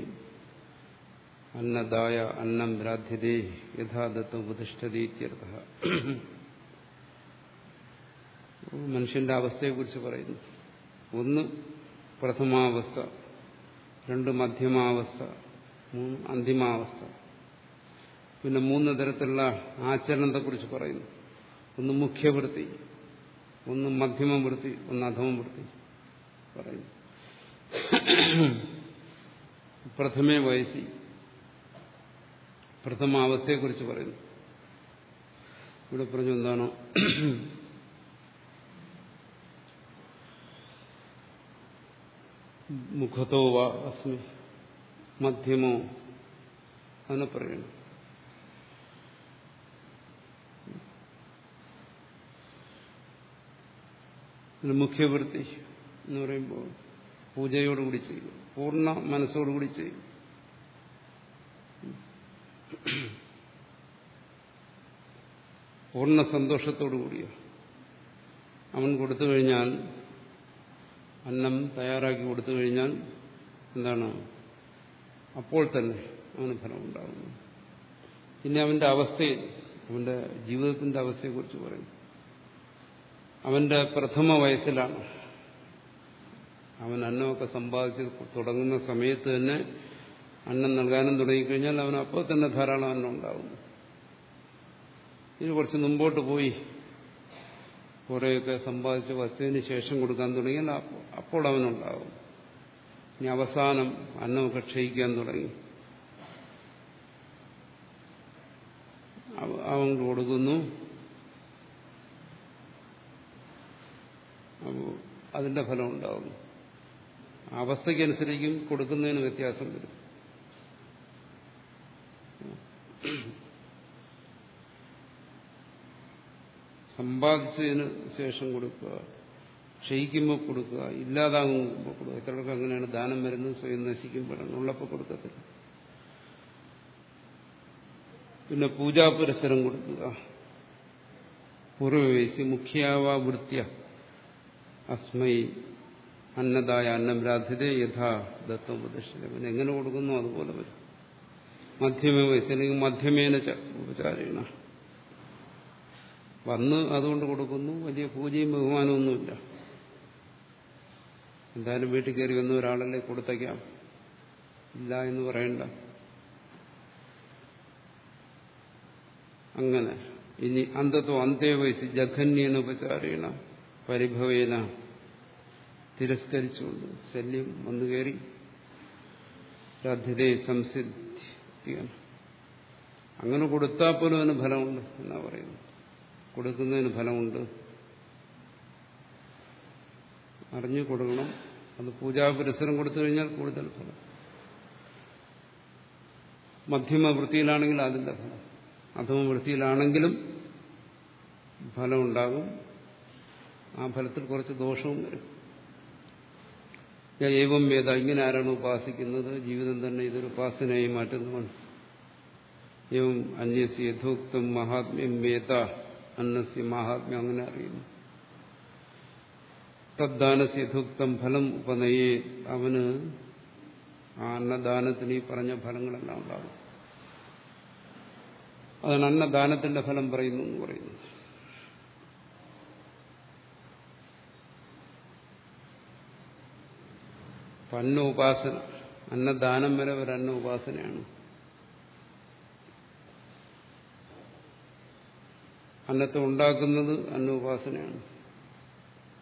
അന്നദായ അന്നം രാധ്യതേ യഥാദത്തം ഉപതിഷ്ഠതി മനുഷ്യന്റെ അവസ്ഥയെക്കുറിച്ച് പറയുന്നു. ഒന്ന് പ്രഥമാവസ്ഥ. രണ്ട് മധ്യമാവസ്ഥ. മൂന്ന് അന്തിമാവസ്ഥ. പിന്നെ മൂന്ന് തരത്തിലുള്ള ആചരണത്തെക്കുറിച്ച് പറയുന്നു. ഒന്ന് മുഖ്യവൃത്തി. ഒന്ന് മധ്യമവൃത്തി. ഒന്ന് അധമവൃത്തി പറയുന്നു. പ്രഥമേ വയസ്സി. പ്രഥമാവസ്ഥയെക്കുറിച്ച് പറയുന്നു. ഇവിടെ പറഞ്ഞു എന്താണോ? മുഖത്തോ വാ അസ്മി മധ്യമോ അതിനെ പറയണം. മുഖ്യവൃത്തി എന്ന് പറയുമ്പോൾ പൂജയോടുകൂടി ചെയ്യും പൂർണ മനസ്സോടുകൂടി ചെയ്യും. പൂർണ സന്തോഷത്തോടുകൂടിയ അവൻ കൊടുത്തു കഴിഞ്ഞാൽ അന്നം തയ്യാറാക്കി കൊടുത്തു കഴിഞ്ഞാൽ എന്താണ്? അപ്പോൾ തന്നെ അവന് ഫലം ഉണ്ടാകുന്നു പിന്നെ അവന്റെ അവസ്ഥയിൽ അവന്റെ ജീവിതത്തിന്റെ അവസ്ഥയെക്കുറിച്ച് പറയും. അവന്റെ പ്രഥമ വയസ്സിലാണ്. അവൻ അന്നമൊക്കെ സമ്പാദിച്ച് തുടങ്ങുന്ന സമയത്ത് തന്നെ അന്നം നൽകാനും തുടങ്ങിക്കഴിഞ്ഞാൽ അവൻ അപ്പോൾ തന്നെ ധാരാളം അന്നം ഉണ്ടാകുന്നു ഇനി കുറച്ച് മുമ്പോട്ട് പോയി കുറേയൊക്കെ സമ്പാദിച്ച് വച്ചതിന് ശേഷം കൊടുക്കാൻ തുടങ്ങിയാൽ അപ്പോൾ അവനുണ്ടാകും ഇനി അവസാനം അന്നമൊക്കെ ക്ഷയിക്കാൻ തുടങ്ങി. അവൻ കൊടുക്കുന്നു. അപ്പോൾ അതിന്റെ ഫലം ഉണ്ടാകുന്നു അവസ്ഥയ്ക്കനുസരിക്കും കൊടുക്കുന്നതിന് വ്യത്യാസം വരും. സമ്പാദിച്ചതിന് ശേഷം കൊടുക്കുക ക്ഷയിക്കുമ്പോൾ കൊടുക്കുക ഇല്ലാതാകുമ്പോൾ കൊടുക്കുക. ചിലർക്ക് അങ്ങനെയാണ് ദാനം വരുന്നത് സ്വയം നശിക്കുമ്പോഴാണ്. ഉള്ളപ്പോൾ കൊടുക്കത്തില്ല. പിന്നെ പൂജാപുരസ്സരം കൊടുക്കുക. പൂർവവേശി മുഖ്യാവ വൃത്യ അസ്മൈ അന്നദായ അന്നം രാധ്യത യഥാ ദത്തം ഉപദിഷ്ടം പിന്നെ എങ്ങനെ കൊടുക്കുന്നു? അതുപോലെ വരും. മധ്യമ വയസ്സ് അല്ലെങ്കിൽ മധ്യമേന ഉപചാരീണ. വന്ന് അതുകൊണ്ട് കൊടുക്കുന്നു. വലിയ പൂജയും ബഹുമാനമൊന്നുമില്ല എന്തായാലും വീട്ടിൽ കയറി വന്ന ഒരാളല്ലേ കൊടുത്തയ്ക്കാം ഇല്ല എന്ന് പറയണ്ട. അങ്ങനെ. ഇനി അന്തത്വം അന്തേ വയസ്സ് ജഘന്യേന ഉപചാരീണ പരിഭവേന തിരസ്കരിച്ചുകൊണ്ട് ശല്യം വന്നു കയറി. രാധ്യതയെ സംസിദ്ധിക്കാൻ അങ്ങനെ കൊടുത്താൽ പോലും അതിന് ഫലമുണ്ട് എന്നാ പറയുന്നത്. കൊടുക്കുന്നതിന് ഫലമുണ്ട്. അറിഞ്ഞു കൊടുക്കണം. അത് പൂജാപുരസരം കൊടുത്തു കഴിഞ്ഞാൽ കൂടുതൽ ഫലം. മധ്യമ വൃത്തിയിലാണെങ്കിൽ അതിന്റെ ഫലം. അധമ വൃത്തിയിലാണെങ്കിലും ഫലമുണ്ടാകും. ആ ഫലത്തിൽ കുറച്ച് ദോഷവും വരും. ഏവം വേദ ഇങ്ങനെ ആരാണ് ഉപാസിക്കുന്നത്? ജീവിതം തന്നെ ഇതൊരു ഉപാസനയായി മാറ്റുന്നതാണ് ഏവം അന്യസ് യഥോക്തം മഹാത്മ്യം വേദ. അന്നസ്യ മഹാത്മ്യം അങ്ങനെ അറിയുന്നു. തദ്ദാനസ് യഥോക്തം ഫലം ഉപനയെ. അവന് ആ അന്നദാനത്തിന് ഈ പറഞ്ഞ ഫലങ്ങളെല്ലാം ഉണ്ടാകും. അതാണ് അന്നദാനത്തിന്റെ ഫലം പറയുന്നു എന്ന് പറയുന്നത് അന്ന ഉപാസന അന്നദാനം വരെ ഒരു അന്ന ഉപാസനയാണ് അന്നത്തെ ഉണ്ടാക്കുന്നത് അന്നോപാസനയാണ്.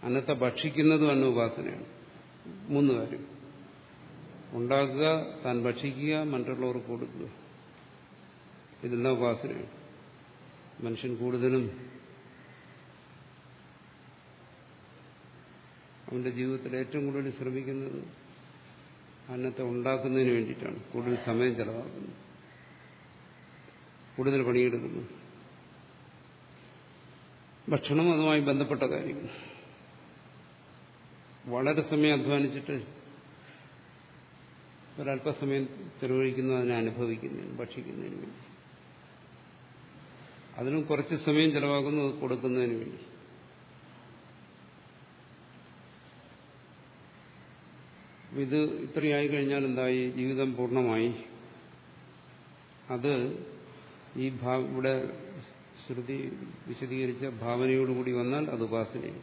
അന്നത്തെ ഭക്ഷിക്കുന്നതും അന്നോപാസനയാണ്. മൂന്ന് കാര്യം. ഉണ്ടാക്കുക താൻ ഭക്ഷിക്കുക മറ്റുള്ളവർക്ക് കൊടുക്കുക. ഇതെല്ലാം ഉപാസനയാണ്. മനുഷ്യൻ കൂടുതലും അവന്റെ ജീവിതത്തിൽ ഏറ്റവും കൂടുതൽ ശ്രമിക്കുന്നത് അന്നത്തെ ഉണ്ടാക്കുന്നതിന് വേണ്ടിയിട്ടാണ്. കൂടുതൽ സമയം ചെലവാക്കുന്നത് കൂടുതൽ പണിയെടുക്കുന്നു. ഭക്ഷണം അതുമായി ബന്ധപ്പെട്ട കാര്യങ്ങൾ വളരെ സമയം അധ്വാനിച്ചിട്ട് ഒരല്പസമയം ചെലവഴിക്കുന്നു അതിനെ അനുഭവിക്കുന്നതിന് ഭക്ഷിക്കുന്നതിന് വേണ്ടി. അതിനും കുറച്ച് സമയം ചെലവാക്കുന്നു അത് കൊടുക്കുന്നതിന് വേണ്ടി. ഇത് ഇത്രയായി കഴിഞ്ഞാൽ എന്തായി? ജീവിതം പൂർണമായി. അത് ഈ ഇവിടെ ശ്രുതി വിശദീകരിച്ച ഭാവനയോടുകൂടി വന്നാൽ അത് ഉപാസനയായി.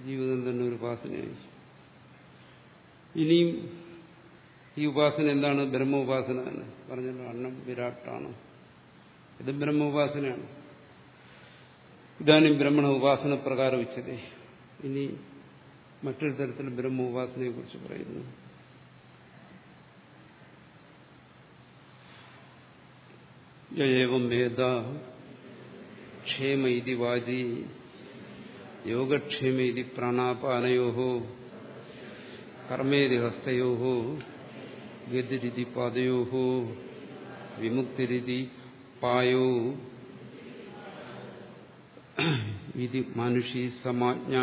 ജീവിതം തന്നെ ഒരു ഉപാസനയായി. ഇനിയും ഈ ഉപാസന എന്താണ്? ബ്രഹ്മ ഉപാസന തന്നെ പറഞ്ഞല്ലോ. അണ്ണം വിരാട്ടാണ്. ഇത് ബ്രഹ്മ ഉപാസനയാണ് ഇതാനും ബ്രഹ്മണ ഉപാസന പ്രകാരം വെച്ചത് ഇനി മറ്റൊരു തരത്തിൽ ബ്രഹ്മ ഉപാസനയെ കുറിച്ച് പറയുന്നു. ഏവം വേദ ക്ഷേമ ഇതി വാചി യോഗക്ഷേമ ഇതി പ്രാണാപാനയോ കർമ്മേതി ഹസ്തയോ ഗതിരിതി പാദയോ വിമുക്തിരിതി പായോ ഇതി മനുഷി സമാജ്ഞ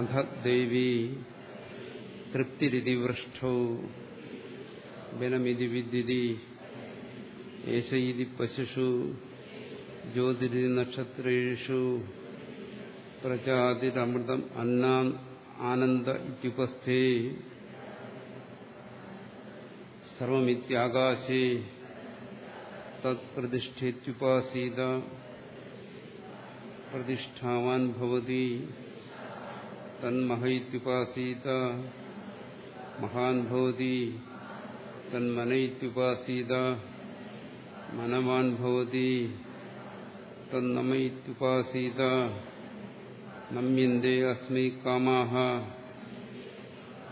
അധ ദേവി തൃപ്തിരിതി വൃഷ്ടോ ബലമിതി വിദ്യതി ഏഷ ഇതി പശുഷു ജ്യോതിരിതി നക്ഷത്രേഷു പ്രജാതിരമൃതം അന്നാ ആനന്ദ ഇത്യുപസ്ഥേ. സർവമിത്യാകാശേ തത്പ്രതിഷ്ഠേത്യുപാസീത പ്രതിഷ്ഠാവാൻ ഭവതി തന്മഹൈത്യുപാസീത മഹാൻ ഭവതി തന്മനൈത്യുപാസീത മനവാൻ ഭവതി തന്നമൈത്യുപാസീത നമ്യന്തേ അസ്മൈ കാമാഹ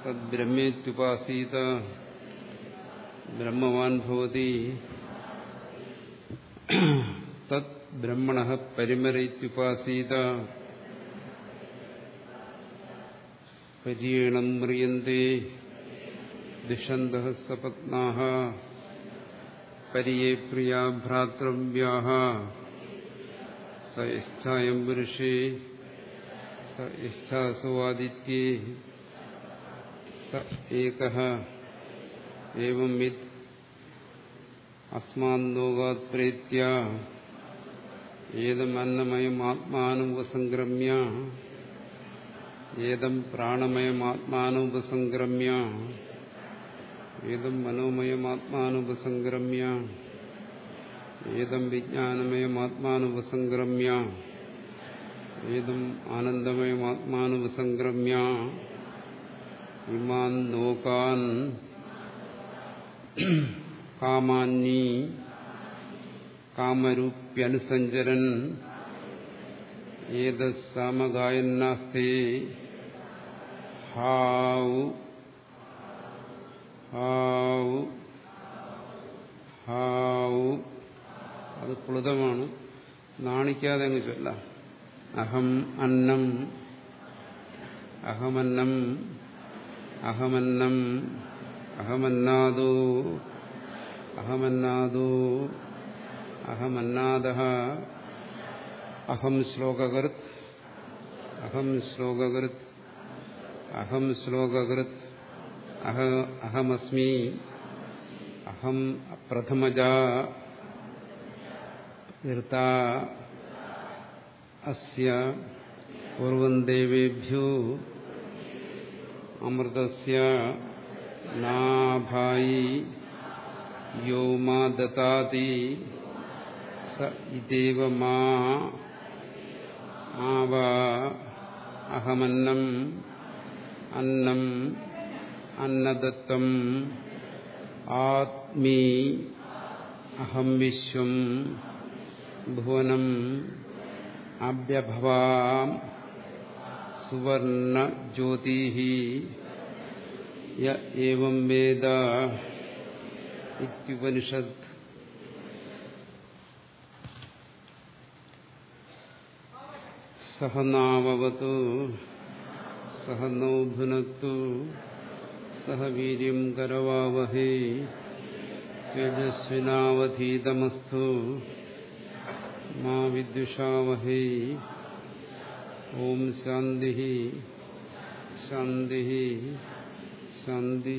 തദ്ബ്രഹ്മേത്യുപാസീത ബ്രഹ്മവാൻ ഭവതി തത് ബ്രഹ്മണ പരിമരൈത്യുപാസീത പര്യണം മ്രിയന്തേ ദിഷന്ത സപത്നാ പരിയേ പ്രിയ ഭ്രാതൃവ്യാ സ യശ്ചായം പുരുഷേ സ യശ്ചാസുവാദിത്യേ സ ഏക ഏവം വിദ് അസ്മാന്നോകാത് പ്രേത്യ ഏതം അന്നമയമാത്മാനുപസംക്രമ്യ ഏതം പ്രാണമയമാത്മാനുപസംക്രമ്യ ഏതം മനോമയമാത്മാനുപസംക്രമ്യ ഏതം വിജ്ഞാനമയമാത്മാനുപസംക്രമ്യ ഏതം ആനന്ദമയമാത്മാനുപസംക്രമ്യ ഇമാൻ ലോകാൻ കാമാന്നി കാമരൂപ്യനുസഞ്ചരൻ ഏതസാമഗായന്നാസ്തേ ഹാവു ഹാവു ഹാവു അത് പ്ലുതമാണ്. നാണിക്കാതെ അങ്ങ് ചൊല്ലാം. അഹം അന്നം. അഹമന്നം. അഹമന്നം. അഹമന്നാദോ. അഹമന്നാദോ. അഹമന്നാദ അഹം ശ്ലോകകൃത്. അഹം ശ്ലോകകൃത്. അഹം ശ്ലോകകൃത്. അഹ അഹമസ്മി. അഹം പ്രഥമജ. ഋത അസ്യ പൂർവം ദേവേഭ്യോ അമൃതസ്യ നാഭായി യോ മാ ദതാതി സ ഇതേവ മാ ആവ അഹമന്നം അന്നം അന്നദത്തം ആത്മീ അഹം വിശ്വം ഭുവനം അഭ്യഭവാം സുവർണ ജ്യോതി യം വേദ ഇത്യുപനിഷത് സഹനാവതു സഹ നോ ഭുനത്തു സഹ വീര്യം കരവാവഹേ തേജസ്വിനാവധീതമസ്തു. മാ വിദ്വിഷാവഹേ ഓം ശാന്തി ശാന്തി ശാന്തി